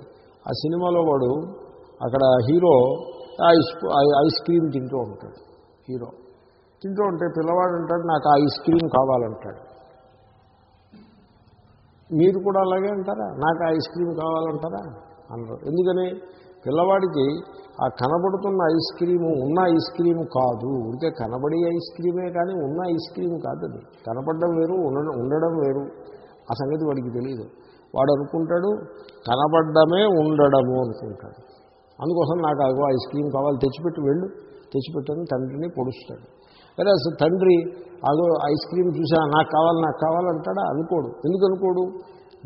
ఆ సినిమాలో వాడు అక్కడ హీరో ఐస్ ఐస్ క్రీమ్ తింటూ ఉంటాడు హీరో. తింటూ ఉంటే పిల్లవాడు అంటాడు నాకు ఐస్ క్రీమ్ కావాలంటాడు. మీరు కూడా అలాగే అంటారా? నాకు ఐస్ క్రీమ్ కావాలంటారా? అనరు. ఎందుకని? పిల్లవాడికి ఆ కనబడుతున్న ఐస్ క్రీము ఉన్న ఐస్ క్రీము కాదు. ఉంటే కనబడి ఐస్ క్రీమే కానీ ఉన్న ఐస్ క్రీమ్ కాదు అది కనపడడం వేరు ఉండడం ఉండడం వేరు. ఆ సంగతి వాడికి తెలియదు వాడు అనుకుంటాడు కనబడ్డమే ఉండడము అనుకుంటాడు. అందుకోసం నాకు అగో ఐస్ క్రీమ్ కావాలి తెచ్చిపెట్టి వెళ్ళు. తెచ్చిపెట్టని తండ్రిని పొడుస్తాడు. అరే అసలు తండ్రి అదో ఐస్ క్రీమ్ చూసా నాకు కావాలి నాకు కావాలంటాడా అనుకోడు. ఎందుకు అనుకోడు?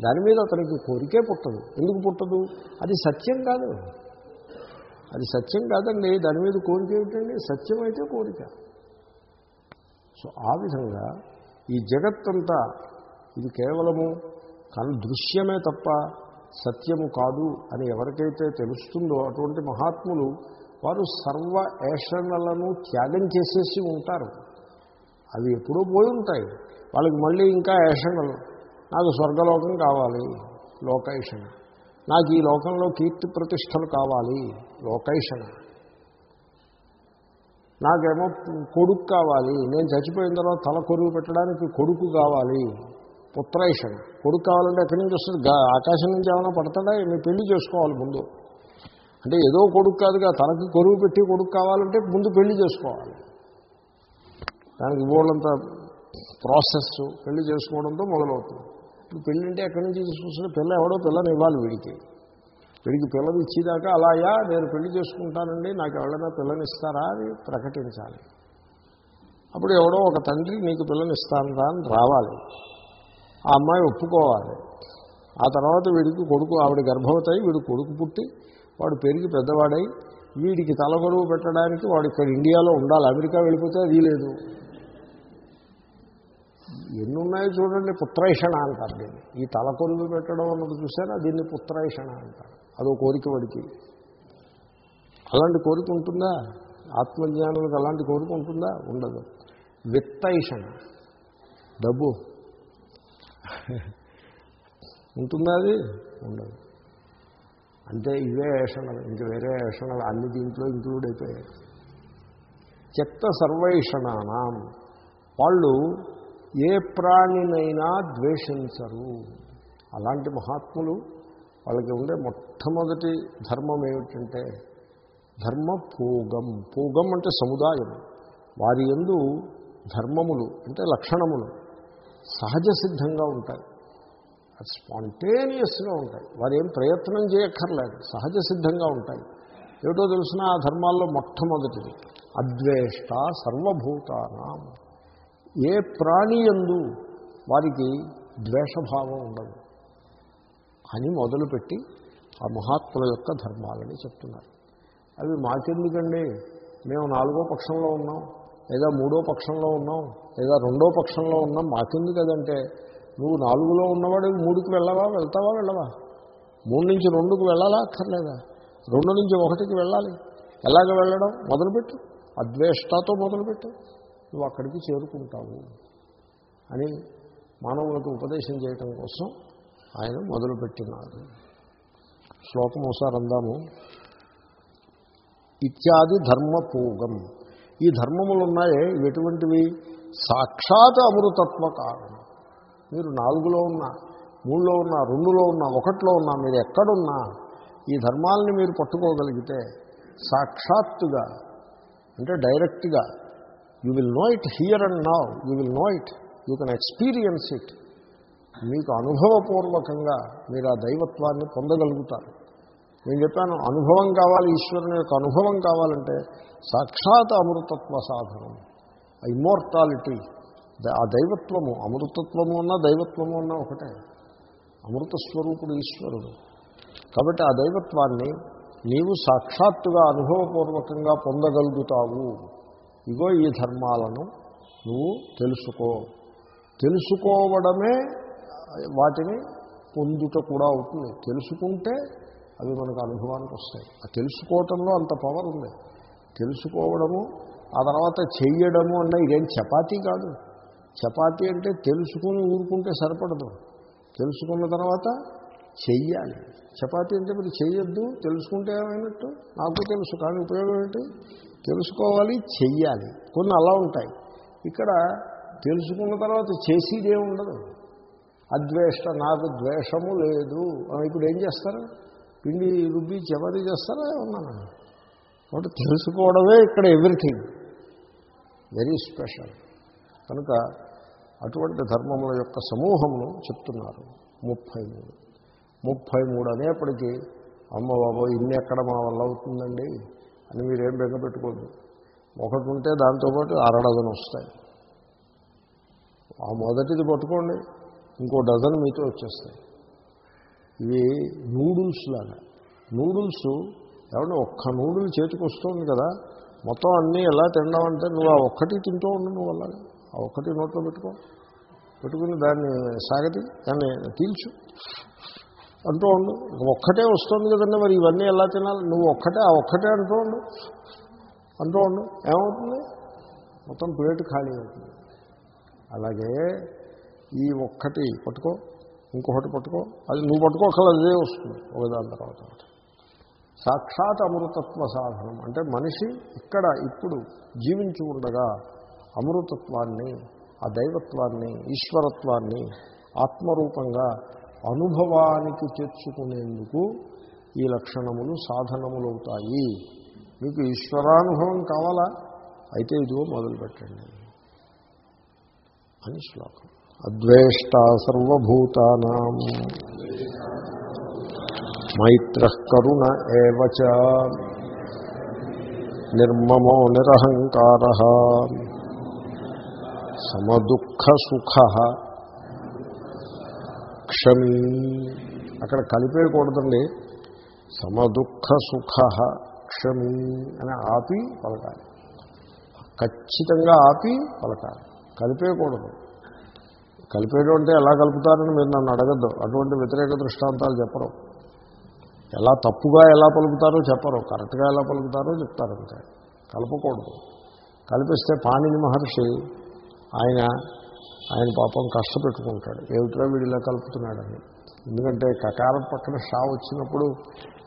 దాని మీద అతనికి కోరికే పుట్టదు. ఎందుకు పుట్టదు? అది సత్యం కాదు. అది సత్యం కాదండి. దాని మీద కోరిక ఏమిటండి? సత్యం అయితే కోరిక. సో ఆ విధంగా ఈ జగత్తంతా ఇది కేవలము కానీ దృశ్యమే తప్ప సత్యము కాదు అని ఎవరికైతే తెలుస్తుందో అటువంటి మహాత్ములు వారు సర్వ ఏషణలను త్యాగం చేసేసి ఉంటారు. అవి ఎప్పుడూ పోయి ఉంటాయి. వాళ్ళకి మళ్ళీ ఇంకా ఏషణలు. నాకు స్వర్గలోకం కావాలి. లోకేషణ నాకు ఈ లోకంలో కీర్తి ప్రతిష్టలు కావాలి లోకేషణ నాకేమో కొడుకు కావాలి నేను చచ్చిపోయిన తర్వాత తల కొరువు పెట్టడానికి కొడుకు కావాలి పుత్రేషణ కొడుకు కావాలంటే ఎక్కడి నుంచి వస్తుంది? ఆకాశం నుంచి ఏమైనా పడతాడా? మీ పెళ్ళి చేసుకోవాలి ముందు. అంటే ఏదో కొడుకు కాదుగా తనకి కొరువు పెట్టి కొడుకు కావాలంటే ముందు పెళ్ళి చేసుకోవాలి. దానికి ఇవ్వాలంత ప్రాసెస్ పెళ్ళి చేసుకోవడంతో మొదలవుతుంది. ఇప్పుడు పెళ్ళి అంటే ఎక్కడి నుంచి తీసుకొస్తున్న? పిల్ల ఎవడో పిల్లని ఇవ్వాలి వీడికి. వీడికి పిల్లలు ఇచ్చేదాకా అలాయా నేను పెళ్ళి చేసుకుంటానండి నాకు ఎవరైనా పిల్లని ఇస్తారా అని ప్రకటించాలి. అప్పుడు ఎవడో ఒక తండ్రి నీకు పిల్లని ఇస్తానరా అని రావాలి. ఆ అమ్మాయి ఒప్పుకోవాలి. ఆ తర్వాత వీడికి కొడుకు ఆవిడ గర్భవతి వీడు కొడుకు పుట్టి వాడు పెరిగి పెద్దవాడై వీడికి తలగొరువు పెట్టడానికి వాడు ఇక్కడ ఇండియాలో ఉండాలి. అమెరికా వెళ్ళిపోతే అది లేదు. ఎన్ని ఉన్నాయో చూడండి పుత్రైషణ అంటారు దీన్ని. ఈ తలకొరువు పెట్టడం అన్నది చూసారా? దీన్ని పుత్రైషణ అంటారు. అదో కోరిక వాడికి. అలాంటి కోరిక ఉంటుందా? ఆత్మజ్ఞానులకు అలాంటి కోరిక ఉంటుందా? ఉండదు. విత్తైషణ. డబ్బు. ఉంటుందా అది? ఉండదు. అంటే ఇవే ఏషణలు ఇంక వేరే ఏషణలు అన్ని దీంట్లో ఇంక్లూడ్ అయిపోయాయి. చెత్త సర్వైషణానం. వాళ్ళు ఏ ప్రాణినైనా ద్వేషించరు. అలాంటి మహాత్ములు వాళ్ళకి ఉండే మొట్టమొదటి ధర్మం ఏమిటంటే ధర్మ పూగం పూగం అంటే సముదాయం. వారి ఎందు ధర్మములు అంటే లక్షణములు సహజ సిద్ధంగా ఉంటాయి. స్పాంటేనియస్గా ఉంటాయి. వారు ఏం ప్రయత్నం చేయక్కర్లేదు. సహజ సిద్ధంగా ఉంటాయి. ఏమిటో తెలిసిన ఆ ధర్మాల్లో మొట్టమొదటిది. అద్వేష్ట సర్వభూతానాం. ఏ ప్రాణి యందు వారికి ద్వేషభావం ఉండదు. అని మొదలుపెట్టి ఆ మహాత్ముల యొక్క ధర్మాలని చెప్తున్నారు. అవి మాకెందుకండి? మేము నాలుగో పక్షంలో ఉన్నాం లేదా మూడో పక్షంలో ఉన్నాం లేదా రెండో పక్షంలో ఉన్నాం మాకింది కదంటే నువ్వు నాలుగులో ఉన్నవాడు మూడుకి వెళ్ళవా వెళ్తావా వెళ్ళవా? మూడు నుంచి రెండుకు వెళ్ళాలా అక్కర్లేదా? రెండు నుంచి ఒకటికి వెళ్ళాలి. ఎలాగ వెళ్ళడం? మొదలుపెట్టు. అద్వేష్టతో మొదలుపెట్టు. నువ్వు అక్కడికి చేరుకుంటావు అని మానవులకు ఉపదేశం చేయటం కోసం ఆయన మొదలుపెట్టినాడు. శ్లోకం ఒకసారి అందాము. ఇత్యాది ధర్మపూగం ఈ ధర్మములు ఉన్నాయే ఎటువంటివి? సాక్షాత్ అమృతత్వ కారణం. మీరు నాలుగులో ఉన్నా మూడులో ఉన్నా రెండులో ఉన్నా ఒకటిలో ఉన్నా మీరు ఎక్కడున్నా ఈ ధర్మాలని మీరు పట్టుకోగలిగితే సాక్షాత్తుగా అంటే డైరెక్ట్గా you will know it here and now you will know it you can experience it మీకు అనుభవపూర్వకంగా మీరు ఆ దైవత్వాన్ని పొందగలుగుతారు. నేను చెప్పాను అనుభవం కావాలి ఈశ్వరుని యొక్క అనుభవం కావాలంటే సాక్షాత్ అమృతత్వ సాధనం. ఆ ఇమ్మోర్టాలిటీ ఆ దైవత్వము అమృతత్వము ఉన్న దైవత్వము ఉన్న ఒకటే. అమృత స్వరూపుడు ఈశ్వరుడు. కాబట్టి ఆ దైవత్వాన్ని నీవు సాక్షాత్తుగా అనుభవపూర్వకంగా పొందగలుగుతావు. ఇగో ఈ ధర్మాలను నువ్వు తెలుసుకో. తెలుసుకోవడమే వాటిని పొందుట కూడా అవుతుంది. తెలుసుకుంటే అవి మనకు అనుభవానికి వస్తాయి. ఆ తెలుసుకోవటంలో అంత పవర్ ఉంది. తెలుసుకోవడము ఆ తర్వాత చెయ్యడము అన్న ఇదేం చపాతీ కాదు. చపాతీ అంటే తెలుసుకుని ఊరుకుంటే సరిపడదు. తెలుసుకున్న తర్వాత చెయ్యాలి. చపాతీ అంటే మరి చెయ్యొద్దు. తెలుసుకుంటే ఏమైనట్టు? నాకు తెలుసు. కానీ ఉపయోగం ఏంటి? తెలుసుకోవాలి చెయ్యాలి. కొన్ని అలా ఉంటాయి. ఇక్కడ తెలుసుకున్న తర్వాత చేసేదే ఉండదు. అద్వేష నాకు ద్వేషము లేదు. ఇప్పుడు ఏం చేస్తారు? పిండి రుబ్బి చపాతీ చేస్తారా? ఉన్నాను కాబట్టి తెలుసుకోవడమే ఇక్కడ ఎవ్రీథింగ్. Very special. కనుక అటువంటి ధర్మముల యొక్క సమూహమును చెప్తున్నారు ముప్పై మూడు ముప్పై మూడు అనేప్పటికీ అమ్మ బాబో ఇన్ని ఎక్కడ మా వల్ల అవుతుందండి? అని మీరేం బెంగపెట్టుకోద్దు. ఒకటి ఉంటే దాంతోపాటు అరడజన్ వస్తాయి. ఆ మొదటిది పట్టుకోండి ఇంకో డజన్ మీతో వచ్చేస్తాయి. ఇవి నూడిల్స్ లాగా. నూడిల్స్ ఏమంటే ఒక్క నూడిల్ చేతికి వస్తుంది కదా మొత్తం అన్నీ ఎలా తినడం అంటే నువ్వు ఆ ఒక్కటి తింటూ ఉండు నువ్వు అలాగా. ఆ ఒక్కటి నోట్లో పెట్టుకో. పెట్టుకుని దాన్ని సాగతి దాన్ని తీల్చు అంటూ ఉండు. ఒక్కటే వస్తుంది కదండి మరి ఇవన్నీ ఎలా తినాలి? నువ్వు ఒక్కటే ఆ ఒక్కటే అంటూ ఉండు. అంటూ ఉండు. ఏమవుతుంది? మొత్తం ప్లేట్ ఖాళీ అవుతుంది. అలాగే ఈ ఒక్కటి పట్టుకో ఇంకొకటి పట్టుకో అది నువ్వు పట్టుకోకల అదే వస్తుంది ఒకదాని తర్వాత. సాక్షాత్ అమృతత్వ సాధనం. అంటే మనిషి ఇక్కడ ఇప్పుడు జీవించి ఉండగా అమృతత్వాన్ని ఆ దైవత్వాన్ని ఈశ్వరత్వాన్ని ఆత్మరూపంగా అనుభవానికి తెచ్చుకునేందుకు ఈ లక్షణములు సాధనములవుతాయి. మీకు ఈశ్వరానుభవం కావాలా? అయితే ఇదిగో మొదలుపెట్టండి. అని శ్లోకం. అద్వేష్ట సర్వభూతానాం. మైత్ర కరుణ ఏవచ నిర్మమో నిరహంకార. సమదుఃఖ సుఖ. క్షమీ అక్కడ కలిపేయకూడదండి. సమదుఃఖ సుఖ క్షమీ అని ఆపి పలకాలి. ఖచ్చితంగా ఆపి పలకాలి. కలిపేయకూడదు. కలిపేయడం అంటే ఎలా కలుపుతారని మీరు నన్ను అడగద్దు. అటువంటి వ్యతిరేక దృష్టాంతాలు చెప్పరు. ఎలా తప్పుగా ఎలా పలుకుతారో చెప్పరు. కరెక్ట్గా ఎలా పలుకుతారో చెప్తారంతే కలపకూడదు. కల్పిస్తే పాణిని మహర్షి ఆయన ఆయన పాపం కష్టపెట్టుకుంటాడు. ఏమిట్రా వీడిలా కలుపుతున్నాడని. ఎందుకంటే కకారం పక్కన షా వచ్చినప్పుడు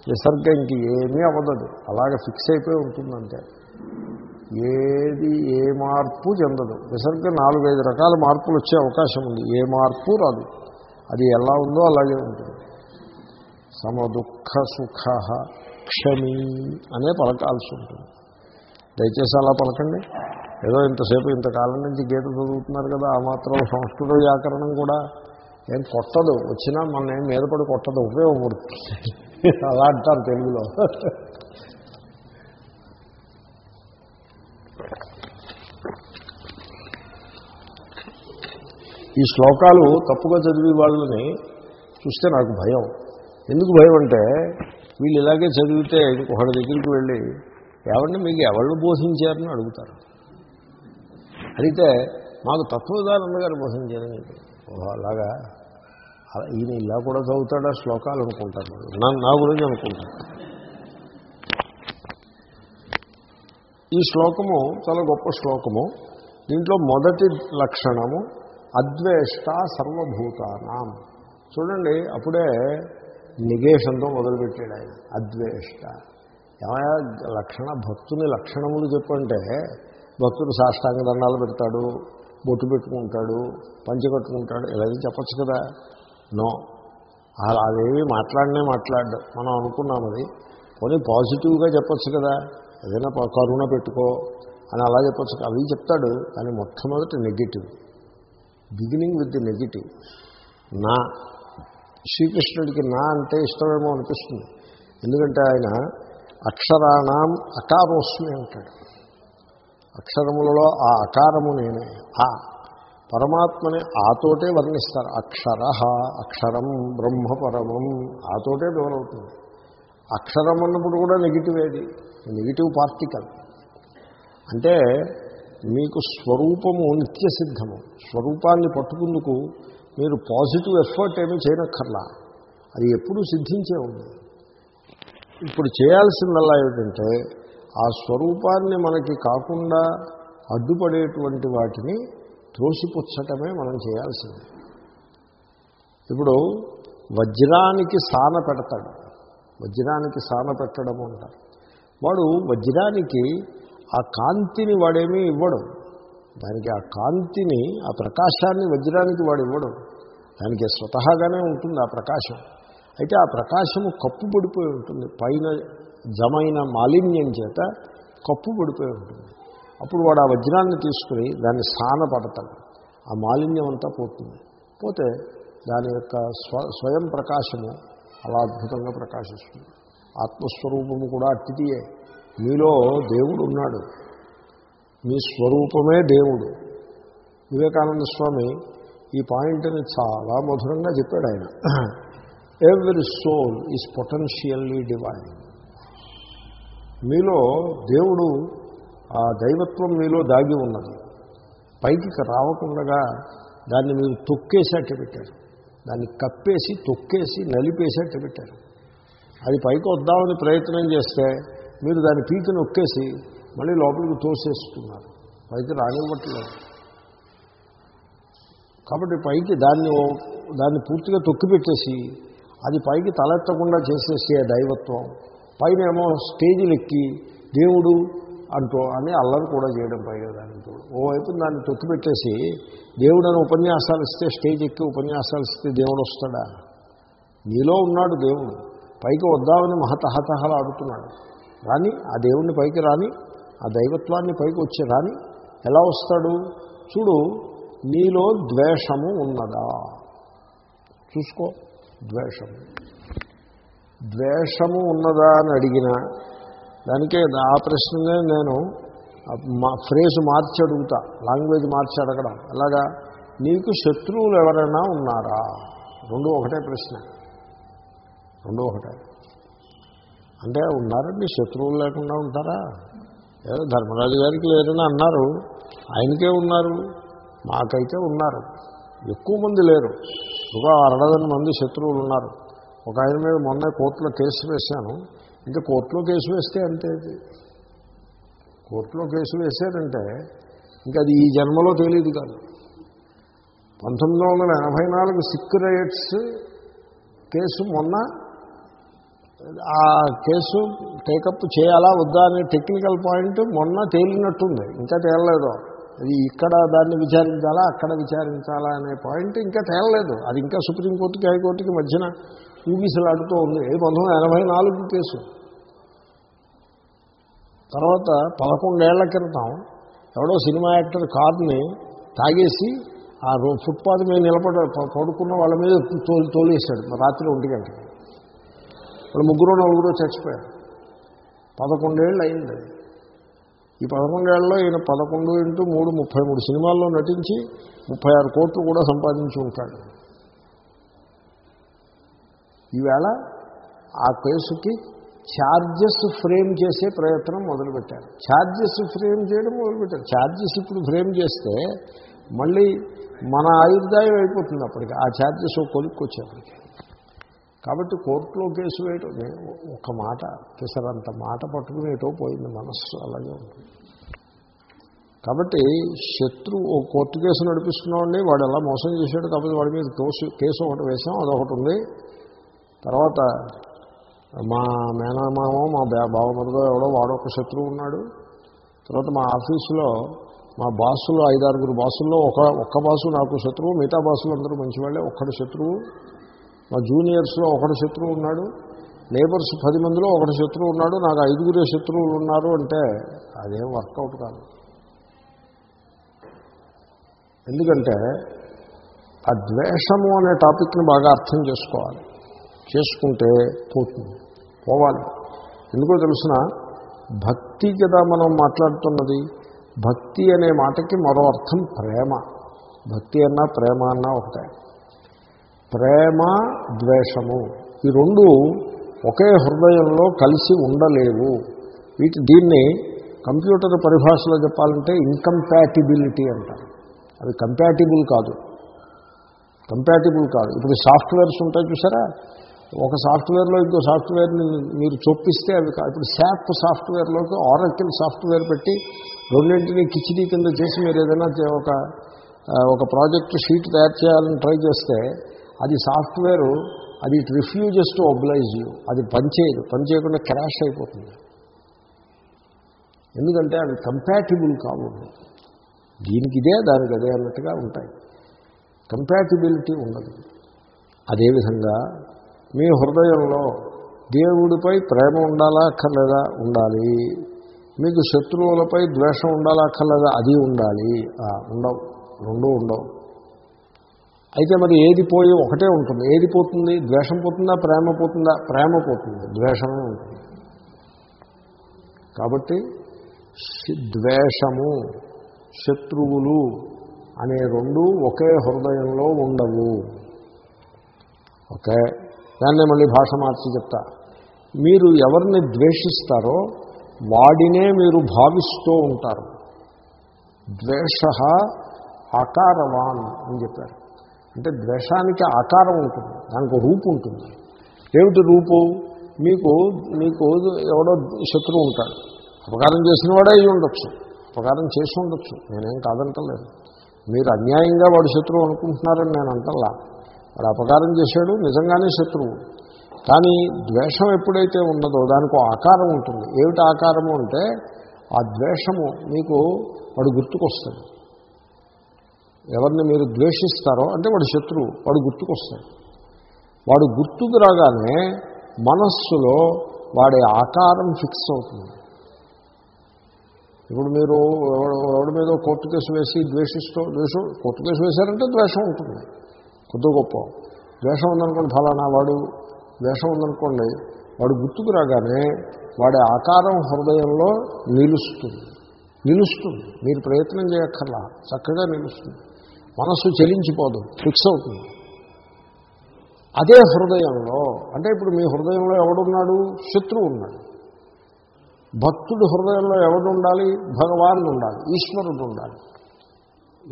నిసర్గంకి ఇంక ఏమీ అవ్వదు. అలాగే ఫిక్స్ అయిపోయి ఉంటుందంటే. ఏది ఏ మార్పు చెందదు. విసర్గ నాలుగైదు రకాల మార్పులు వచ్చే అవకాశం ఉంది. ఏ మార్పు రాదు. అది ఎలా ఉందో అలాగే ఉంటుంది. సమదుఃఖ సుఖ క్షమి అనే పలకాల్సి ఉంటుంది. దయచేసి అలా పలకండి. ఏదో ఇంతసేపు ఇంతకాలం నుంచి గీత చదువుతున్నారు కదా ఆ మాత్రం సంస్కృత వ్యాకరణం కూడా ఏం కొట్టదు. వచ్చినా మన ఏం మీద పడి కొట్టదు ఉపయోగపడుతుంది అలా అంటారు తెలుగులో. ఈ శ్లోకాలు తప్పుగా చదివి వాళ్ళని చూస్తే నాకు భయం. ఎందుకు భయం అంటే వీళ్ళు ఇలాగే చదివితే ఇంకొకటి దగ్గరికి వెళ్ళి ఏమంటే మీకు ఎవళ్ళు బోధించారని అడుగుతారు. అయితే మాకు తత్వదానంద గారు బోధించారని ఓహో అలాగా? ఈయన ఇలా కూడా చదువుతాడా? శ్లోకాలు అనుకుంటాను నా నా గురించి అనుకుంటాను ఈ శ్లోకము చాలా గొప్ప శ్లోకము. దీంట్లో మొదటి లక్షణము అద్వేష్ట సర్వభూతానాం. చూడండి అప్పుడే నిగేషంతో మొదలుపెట్టాడు ఆయన. అద్వేష్ట. ఏమయ్యా లక్షణ భక్తుని లక్షణములు చెప్పంటే భక్తుడు సాష్టాంగ దండాలు పెడతాడు బొట్టు పెట్టుకుంటాడు పంచి కట్టుకుంటాడు ఇలాగే చెప్పచ్చు కదా? నో. అలా అదేవి మాట్లాడనే మాట్లాడు మనం అనుకున్నాం అది. పోనీ పాజిటివ్గా చెప్పచ్చు కదా? ఏదైనా కరుణ పెట్టుకో అని అలా చెప్పచ్చు అవి చెప్తాడు కానీ మొట్టమొదటి negative. Beginning with the negative. నా శ్రీకృష్ణుడికి నా అంటే ఇష్టమేమో అనిపిస్తుంది. ఎందుకంటే ఆయన అక్షరాణం అకారోస్మి అంటాడు. అక్షరములలో ఆ అకారము నేనే. ఆ. పరమాత్మని ఆతోటే వర్ణిస్తారు. అక్షర అక్షరం బ్రహ్మపరమం ఆతోటే దూరవుతుంది అక్షరం అన్నప్పుడు కూడా నెగిటివ్ ఏది? నెగిటివ్ పార్టికల్ అంటే మీకు స్వరూపము నిత్య సిద్ధము. స్వరూపాన్ని పట్టుకుందుకు మీరు పాజిటివ్ ఎఫర్ట్ ఏమీ చేయనక్కర్లా. అది ఎప్పుడూ సిద్ధించే ఉంది. ఇప్పుడు చేయాల్సిందల్లా ఏమిటంటే ఆ స్వరూపాన్ని మనకి కాకుండా అడ్డుపడేటువంటి వాటిని త్రోసిపుచ్చటమే మనం చేయాల్సింది. ఇప్పుడు వజ్రానికి సాన పెడతాడు. వజ్రానికి సాన పెట్టడం అంటారు వాడు వజ్రానికి ఆ కాంతిని వాడేమీ ఇవ్వడు. దానికి ఆ కాంతిని ఆ ప్రకాశాన్ని వజ్రానికి వాడు ఇవ్వడు. దానికి స్వతహాగానే ఉంటుంది ఆ ప్రకాశం. అయితే ఆ ప్రకాశము కప్పు పడిపోయి ఉంటుంది. పైన జమైన మాలిన్యం చేత కప్పు పడిపోయి ఉంటుంది. అప్పుడు వాడు ఆ వజ్రాన్ని తీసుకుని దాన్ని స్థాన పడతాడు. ఆ మాలిన్యం అంతా పోతుంది. పోతే దాని యొక్క స్వ స్వయం ప్రకాశము అలా అద్భుతంగా ప్రకాశిస్తుంది. ఆత్మస్వరూపము కూడా అట్టిదియే మీలో దేవుడు ఉన్నాడు. మీ స్వరూపమే దేవుడు. వివేకానంద స్వామి ఈ పాయింట్ని చాలా మధురంగా చెప్పాడు ఆయన. Every soul is potentially divine మీలో దేవుడు ఆ దైవత్వం మీలో దాగి ఉన్నది. పైకి రావకుండా దాన్ని మీరు తొక్కేసేట్టు పెట్టారు. దాన్ని కప్పేసి తొక్కేసి నలిపేసి పెట్టారు. అది పైకి వద్దామని ప్రయత్నం చేస్తే మీరు దాని పీకి నొక్కేసి మళ్ళీ లోపలికి తోసేస్తున్నారు పైకి రానివ్వట్లేదు. కాబట్టి పైకి దాన్ని దాన్ని పూర్తిగా తొక్కిపెట్టేసి అది పైకి తలెత్తకుండా చేసేసి ఆ దైవత్వం పైన ఏమో స్టేజీలు ఎక్కి దేవుడు అంటూ అని అల్లరి కూడా చేయడం పైగా దానికి ఓవైపు దాన్ని తొక్కిపెట్టేసి దేవుడు అని ఉపన్యాసాలు ఇస్తే స్టేజ్ ఎక్కి ఉపన్యాసాలు ఇస్తే దేవుడు వస్తాడా? నీలో ఉన్నాడు దేవుడు. పైకి వద్దామని మహతహతహలు ఆడుతున్నాడు. రాని ఆ దేవుణ్ణి పైకి రాని ఆ దైవత్వాన్ని పైకి వచ్చి రాని ఎలా వస్తాడు? చూడు నీలో ద్వేషము ఉన్నదా? చూసుకో ద్వేషము. ద్వేషము ఉన్నదా అని అడిగినా దానికే ఆ ప్రశ్ననే నేను మా ఫ్రేజ్ మార్చి అడుగుతా లాంగ్వేజ్ మార్చి అడగడం అలాగా నీకు శత్రువులు ఎవరైనా ఉన్నారా? రెండు ఒకటే ప్రశ్న. రెండు ఒకటే. అంటే ఉన్నారండి శత్రువులు లేకుండా ఉంటారా? ఏదో ధర్మరాజు గారికి లేరని అన్నారు. ఆయనకే ఉన్నారు. మాకైతే ఉన్నారు. ఎక్కువ మంది లేరు. ఒక అరడదని మంది శత్రువులు ఉన్నారు. ఒక ఆయన మీద మొన్న కోర్టులో కేసు వేశాను. ఇంకా కోర్టులో కేసు వేస్తే అంతే అది. కోర్టులో కేసు వేశారంటే ఇంకా అది ఈ జన్మలో తెలియదు కాదు. పంతొమ్మిది వందల ఎనభై నాలుగు సిక్ రేట్స్ కేసు మొన్న ఆ కేసు టేకప్ చేయాలా వద్దా అనే టెక్నికల్ పాయింట్ మొన్న తేలినట్టుంది. ఇంకా తేలలేదు. అది ఇక్కడ దాన్ని విచారించాలా అక్కడ విచారించాలా అనే పాయింట్ ఇంకా తేలలేదు. అది ఇంకా సుప్రీంకోర్టుకి హైకోర్టుకి మధ్యన ఊగిసలాడుతూ ఉంది. ఇది పంతొమ్మిది ఎనభై నాలుగు కేసు. తర్వాత పదకొండేళ్ళ క్రితం ఎవడో సినిమా యాక్టర్ కార్ని తాగేసి ఆ రో ఫుట్పాత్ మీద నిలబడ పడుకున్న వాళ్ళ మీద తోలి తోలేశాడు. రాత్రి ఒంటి గంటకి. వాళ్ళు ముగ్గురు నలుగురు చచ్చిపోయారు. పదకొండేళ్ళు అయింది. ఈ పదకొండేళ్ళలో ఈయన పదకొండు ఇంటూ మూడు ముప్పై మూడు సినిమాల్లో నటించి ముప్పై ఆరు కోట్లు కూడా సంపాదించి ఉంటాడు. ఈవేళ ఆ కేసుకి ఛార్జెస్ ఫ్రేమ్ చేసే ప్రయత్నం మొదలుపెట్టారు. ఛార్జెస్ ఫ్రేమ్ చేయడం మొదలుపెట్టారు. ఛార్జెస్ ఇప్పుడు ఫ్రేమ్ చేస్తే మళ్ళీ మన ఆయుర్దాయం అయిపోతుంది అప్పటికి. ఆ ఛార్జెస్ కొనుక్కొచ్చేప్పటికి కాబట్టి కోర్టులో కేసు వేయటం ఒక మాట కేసరంత మాట పట్టుకునేటో పోయింది మనస్సు అలాగే ఉంటుంది. కాబట్టి శత్రు ఓ కోర్టు కేసు నడిపిస్తున్నామండి వాడు ఎలా మోసం చేశాడు కాబట్టి వాడి మీద కేసు కేసు ఒకటి వేసాం అదొకటి ఉంది. తర్వాత మా మేనమామో మా బావమరుదో ఎవడో వాడో ఒక శత్రువు ఉన్నాడు. తర్వాత మా ఆఫీసులో మా బాసులు ఐదారుగురు బాసుల్లో ఒక ఒక్క బాసు నాకు శత్రువు మిగతా బాసులు అందరూ మంచివాళ్ళే ఒక్కడు శత్రువు. మా జూనియర్స్లో ఒకడు శత్రువు ఉన్నాడు. లేబర్స్ పది మందిలో ఒకటి శత్రువు ఉన్నాడు. నాకు ఐదుగురే శత్రువులు ఉన్నారు అంటే అదేం వర్కౌట్ కాదు. ఎందుకంటే ఆ ద్వేషము అనే టాపిక్ని బాగా అర్థం చేసుకోవాలి. చేసుకుంటే పోతుంది. పోవాలి. ఎందుకో తెలుసిన? భక్తి కదా మనం మాట్లాడుతున్నది. భక్తి అనే మాటకి మరో అర్థం ప్రేమ. భక్తి అన్నా ప్రేమ అన్నా ఒకటే. ప్రేమ ద్వేషము ఈ రెండు ఒకే హృదయంలో కలిసి ఉండలేవు. వీటి దీన్ని కంప్యూటర్ పరిభాషలో చెప్పాలంటే ఇన్కంపాటిబిలిటీ అంటారు. అవి కంపాటిబుల్ కాదు. కంపాటిబుల్ కాదు. ఇప్పుడు సాఫ్ట్వేర్స్ ఉంటాయి చూసారా? ఒక సాఫ్ట్వేర్లో ఇంకో సాఫ్ట్వేర్ని మీరు చొప్పిస్తే అవి ఇప్పుడు శాప్ సాఫ్ట్వేర్లోకి ఆరకిల్ సాఫ్ట్వేర్ పెట్టి రెండింటినీ కిచిడీ కింద చేసి మీరు ఏదైనా ఒక ఒక ప్రాజెక్ట్ షీట్ తయారు చేయాలని ట్రై చేస్తే అది సాఫ్ట్వేరు అది it refuses to oblige you. అది పనిచేయదు. పనిచేయకుండా క్రాష్ అయిపోతుంది. ఎందుకంటే అవి కంపాటిబుల్ కావు దీనికి ఇదే దానికి అదే అన్నట్టుగా ఉంటాయి. కంపాటిబిలిటీ ఉండదు. అదేవిధంగా మీ హృదయంలో దేవుడిపై ప్రేమ ఉండాలా అక్కర్లేదా? ఉండాలి. మీకు శత్రువులపై ద్వేషం ఉండాలా అక్కర్లేదా? అది ఉండాలి. ఉండవు. రెండూ ఉండవు. అయితే మరి ఏది పోయి ఒకటే ఉంటుంది. ఏది పోతుంది? ద్వేషం పోతుందా? ప్రేమ పోతుందా? ప్రేమ పోతుంది. ద్వేషమే ఉంటుంది. కాబట్టి ద్వేషము శత్రువులు అనే రెండు ఒకే హృదయంలో ఉండవు. ఓకే? దాన్నే మళ్ళీ భాష మార్చి చెప్తా. మీరు ఎవరిని ద్వేషిస్తారో వాడినే మీరు భావిస్తూ ఉంటారు. ద్వేష ఆకారవాన్ అని చెప్పారు. అంటే ద్వేషానికి ఆకారం ఉంటుంది దానికి రూపు ఉంటుంది. ఏమిటి రూపు? మీకు మీకు ఎవడో శత్రువు ఉంటాడు. అపకారం చేసిన వాడే అయి ఉండొచ్చు. అపకారం చేసి ఉండొచ్చు. నేనేం కాదంటలేదు. మీరు అన్యాయంగా వాడు శత్రువు అనుకుంటున్నారని నేను అంటల్లా. వాడు అపకారం చేశాడు నిజంగానే శత్రువు. కానీ ద్వేషం ఎప్పుడైతే ఉన్నదో దానికి ఆకారం ఉంటుంది. ఏమిటి ఆకారము అంటే ఆ ద్వేషము మీకు వాడు గుర్తుకొస్తాడు. ఎవరిని మీరు ద్వేషిస్తారో అంటే వాడు శత్రువు వాడు గుర్తుకొస్తాడు. వాడు గుర్తుకు రాగానే మనస్సులో వాడి ఆకారం ఫిక్స్ అవుతుంది. ఇప్పుడు మీరు ఎవడ- మీద కోర్టు కేసు వేసి ద్వేషిస్తూ ద్వేషం కోర్టు కేసు వేశారంటే ద్వేషం ఉంటుంది. కొద్ది గొప్ప. ద్వేషం ఉందనుకోండి ఫలానా వాడు ద్వేషం ఉందనుకోండి వాడు గుర్తుకు రాగానే వాడి ఆకారం హృదయంలో నిలుస్తుంది. నిలుస్తుంది. మీరు ప్రయత్నం చేయక్కర్లా చక్కగా నిలుస్తుంది. మనస్సు చెలించిపోదు ఫిక్స్ అవుతుంది. అదే హృదయంలో అంటే ఇప్పుడు మీ హృదయంలో ఎవడున్నాడు? శత్రువు ఉన్నాడు. భక్తుడు హృదయంలో ఎవడు ఉండాలి భగవానుడు ఉండాలి ఈశ్వరుడు ఉండాలి.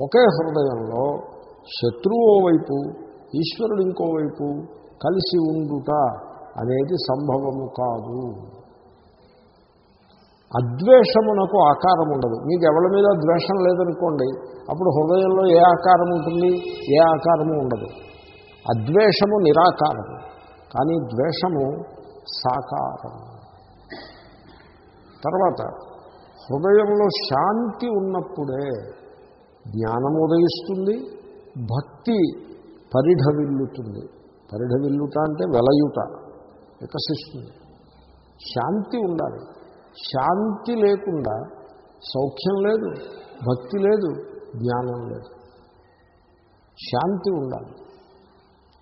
ఒకే హృదయంలో శత్రువు ఓవైపు ఈశ్వరుడు ఇంకోవైపు కలిసి ఉండుట అనేది సంభవము కాదు. అద్వేషమునకు ఆకారం ఉండదు. మీకు ఎవరి మీద ద్వేషం లేదనుకోండి అప్పుడు హృదయంలో ఏ ఆకారం ఉంటుంది? ఏ ఆకారము ఉండదు. అద్వేషము నిరాకారము. కానీ ద్వేషము సాకారము తర్వాత హృదయంలో శాంతి ఉన్నప్పుడే జ్ఞానం ఉదయిస్తుంది భక్తి పరిఢవిల్లుతుంది. పరిఢవిల్లుట అంటే వెలయుట వికసిస్తుంది. శాంతి ఉండాలి. శాంతి లేకుండా సౌఖ్యం లేదు భక్తి లేదు జ్ఞానం లేదు. శాంతి ఉండాలి.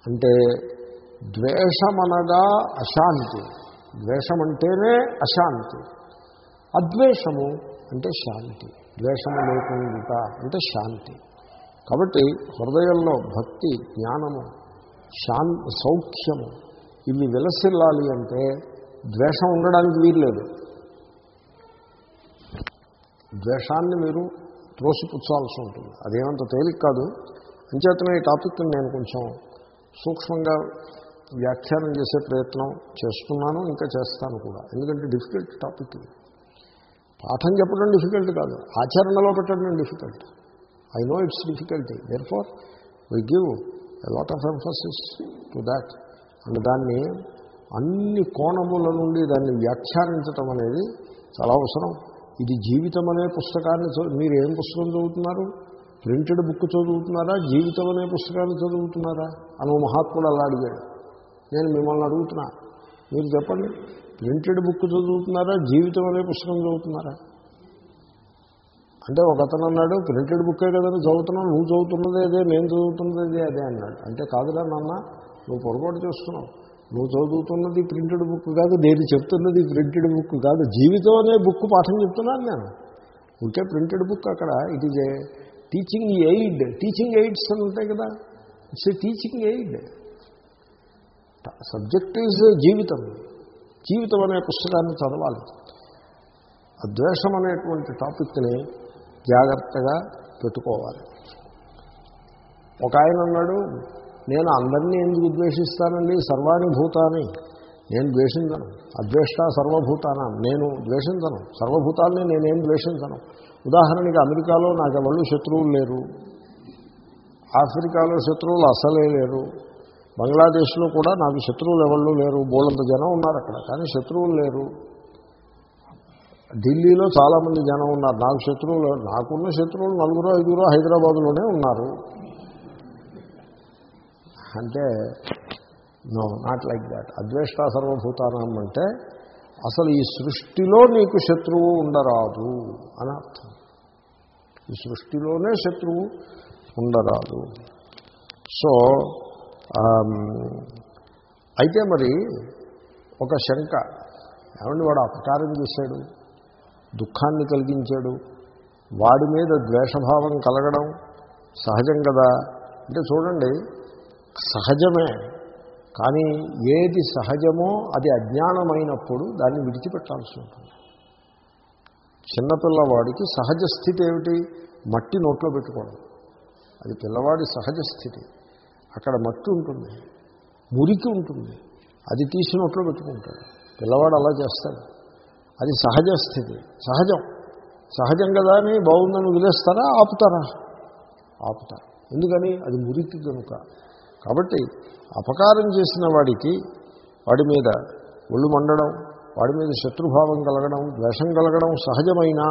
అంటే ద్వేషమనగా అశాంతి. ద్వేషం అంటేనే అశాంతి. అద్వేషము అంటే శాంతి. ద్వేషము లేకుండా అంటే శాంతి. కాబట్టి హృదయంలో భక్తి జ్ఞానము శాం సౌఖ్యము ఇవి విలసిల్లాలి అంటే ద్వేషం ఉండడానికి వీల్లేదు. ద్వేషాన్ని మీరు త్రోసిపుచ్చాల్సి ఉంటుంది. అదేమంత తేలిక కాదు. అంచేతనే ఈ టాపిక్ నేను కొంచెం సూక్ష్మంగా వ్యాఖ్యానం చేసే ప్రయత్నం చేస్తున్నాను ఇంకా చేస్తాను కూడా. ఎందుకంటే డిఫికల్ట్ టాపిక్ ఇది. పాఠం చెప్పడం డిఫికల్ట్ కాదు. ఆచరణలో పెట్టడం difficult. I know it's difficulty there far we give a lot of emphasis to that and దాన్ని అన్ని కోణముల నుండి దాన్ని వ్యాఖ్యానించటం అనేది చాలా అవసరం. ఇది జీవితం అనే పుస్తకాన్ని చదువు మీరు ఏం పుస్తకం చదువుతున్నారు? ప్రింటెడ్ బుక్ చదువుతున్నారా? జీవితం అనే పుస్తకాన్ని చదువుతున్నారా? అని ఓ మహాత్ముడు అలా అడిగాడు. నేను మిమ్మల్ని అడుగుతున్నా మీరు చెప్పండి. ప్రింటెడ్ బుక్ చదువుతున్నారా? జీవితం అనే పుస్తకం చదువుతున్నారా? అంటే ఒక అతను అన్నాడు ప్రింటెడ్ బుక్కే కదా చదువుతున్నావు నువ్వు చదువుతున్నది అదే నేను చదువుతున్నది అదే అన్నాడు. అంటే కాదురా నాన్న నువ్వు పొరపాటు చేస్తున్నావు. నువ్వు చదువుతున్నది ప్రింటెడ్ బుక్ కాదు నేను చెప్తున్నది ప్రింటెడ్ బుక్ కాదు. జీవితం అనే బుక్ పాఠం చెప్తున్నాను నేను. ఉంటే ప్రింటెడ్ బుక్ అక్కడ. It is a teaching aid teaching aids అని ఉంటాయి కదా. It's a teaching aid subject is జీవితం. జీవితం అనే పుస్తకాన్ని చదవాలి. అద్వేషం అనేటువంటి టాపిక్ని జాగ్రత్తగా పెట్టుకోవాలి. ఒక ఆయన అన్నాడు నేను అందరినీ ఎందుకు ద్వేషిస్తానండి? సర్వాణి భూతాన్ని నేను ద్వేషించను. అద్వేష్ట సర్వభూతాన? నేను ద్వేషించను. సర్వభూతాలని నేనేం ద్వేషించను? ఉదాహరణకి అమెరికాలో నాకు ఎవరు శత్రువులు లేరు. ఆఫ్రికాలో శత్రువులు అసలే లేరు. బంగ్లాదేశ్లో కూడా నాకు శత్రువులు ఎవరు లేరు. బోళ్ళంత జనం ఉన్నారు అక్కడ కానీ శత్రువులు లేరు. ఢిల్లీలో చాలామంది జనం ఉన్నారు. నాకు శత్రువులు నాకున్న శత్రువులు నలుగురు ఐదుగురు హైదరాబాదులోనే ఉన్నారు. అంటే నో నాట్ లైక్ దాట్ అద్వేష్ట సర్వభూతానం అంటే అసలు ఈ సృష్టిలో నీకు శత్రువు ఉండరాదు అని అర్థం. ఈ సృష్టిలోనే శత్రువు ఉండరాదు. సో అయితే మరి ఒక శంక ఏమండి వాడు అపకారం చేశాడు? దుఃఖాన్ని కలిగించాడు. వాడి మీద ద్వేషభావం కలగడం సహజం కదా. అంటే చూడండి సహజమే కానీ ఏది సహజమో అది అజ్ఞానమైనప్పుడు దాన్ని విడిచిపెట్టాల్సి ఉంటుంది. చిన్నపిల్లవాడికి సహజ స్థితి ఏమిటి? మట్టి నోట్లో పెట్టుకోవడం. అది పిల్లవాడి సహజ స్థితి. అక్కడ మట్టి ఉంటుంది మురికి ఉంటుంది. అది తీసి నోట్లో పెట్టుకుంటాడు. పిల్లవాడు అలా చేస్తాడు. అది సహజ స్థితి. సహజం. సహజం కదా అని బాగుందని వదిలేస్తారా? ఆపుతారా? ఆపుతారు. ఎందుకని? అది మురికి కనుక కాబట్టి అపకారం చేసిన వాడికి వాడి మీద ఒళ్ళు మండడం వాడి మీద శత్రుభావం కలగడం ద్వేషం కలగడం సహజమైన?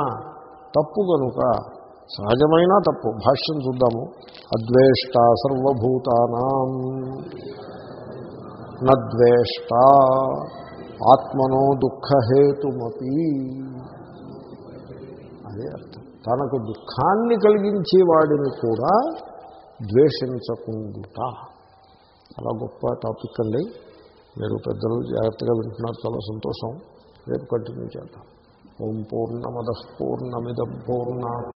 తప్పు కనుక సహజమైన తప్పు. భాష్యం చూద్దాము. అద్వేష్ట సర్వభూతానాం. నద్వేష్ట ఆత్మనో దుఃఖహేతుమపి. అదే అర్థం. తనకు దుఃఖాన్ని కలిగించే వాడిని కూడా ద్వేషించకుండుట చాలా గొప్ప టాపిక్ అండి. మీరు పెద్దలు జాగ్రత్తగా వింటున్నారు చాలా సంతోషం. రేపు కంటిన్యూ చేద్దాం. ఓం పూర్ణమద పూర్ణమిదం పూర్ణ.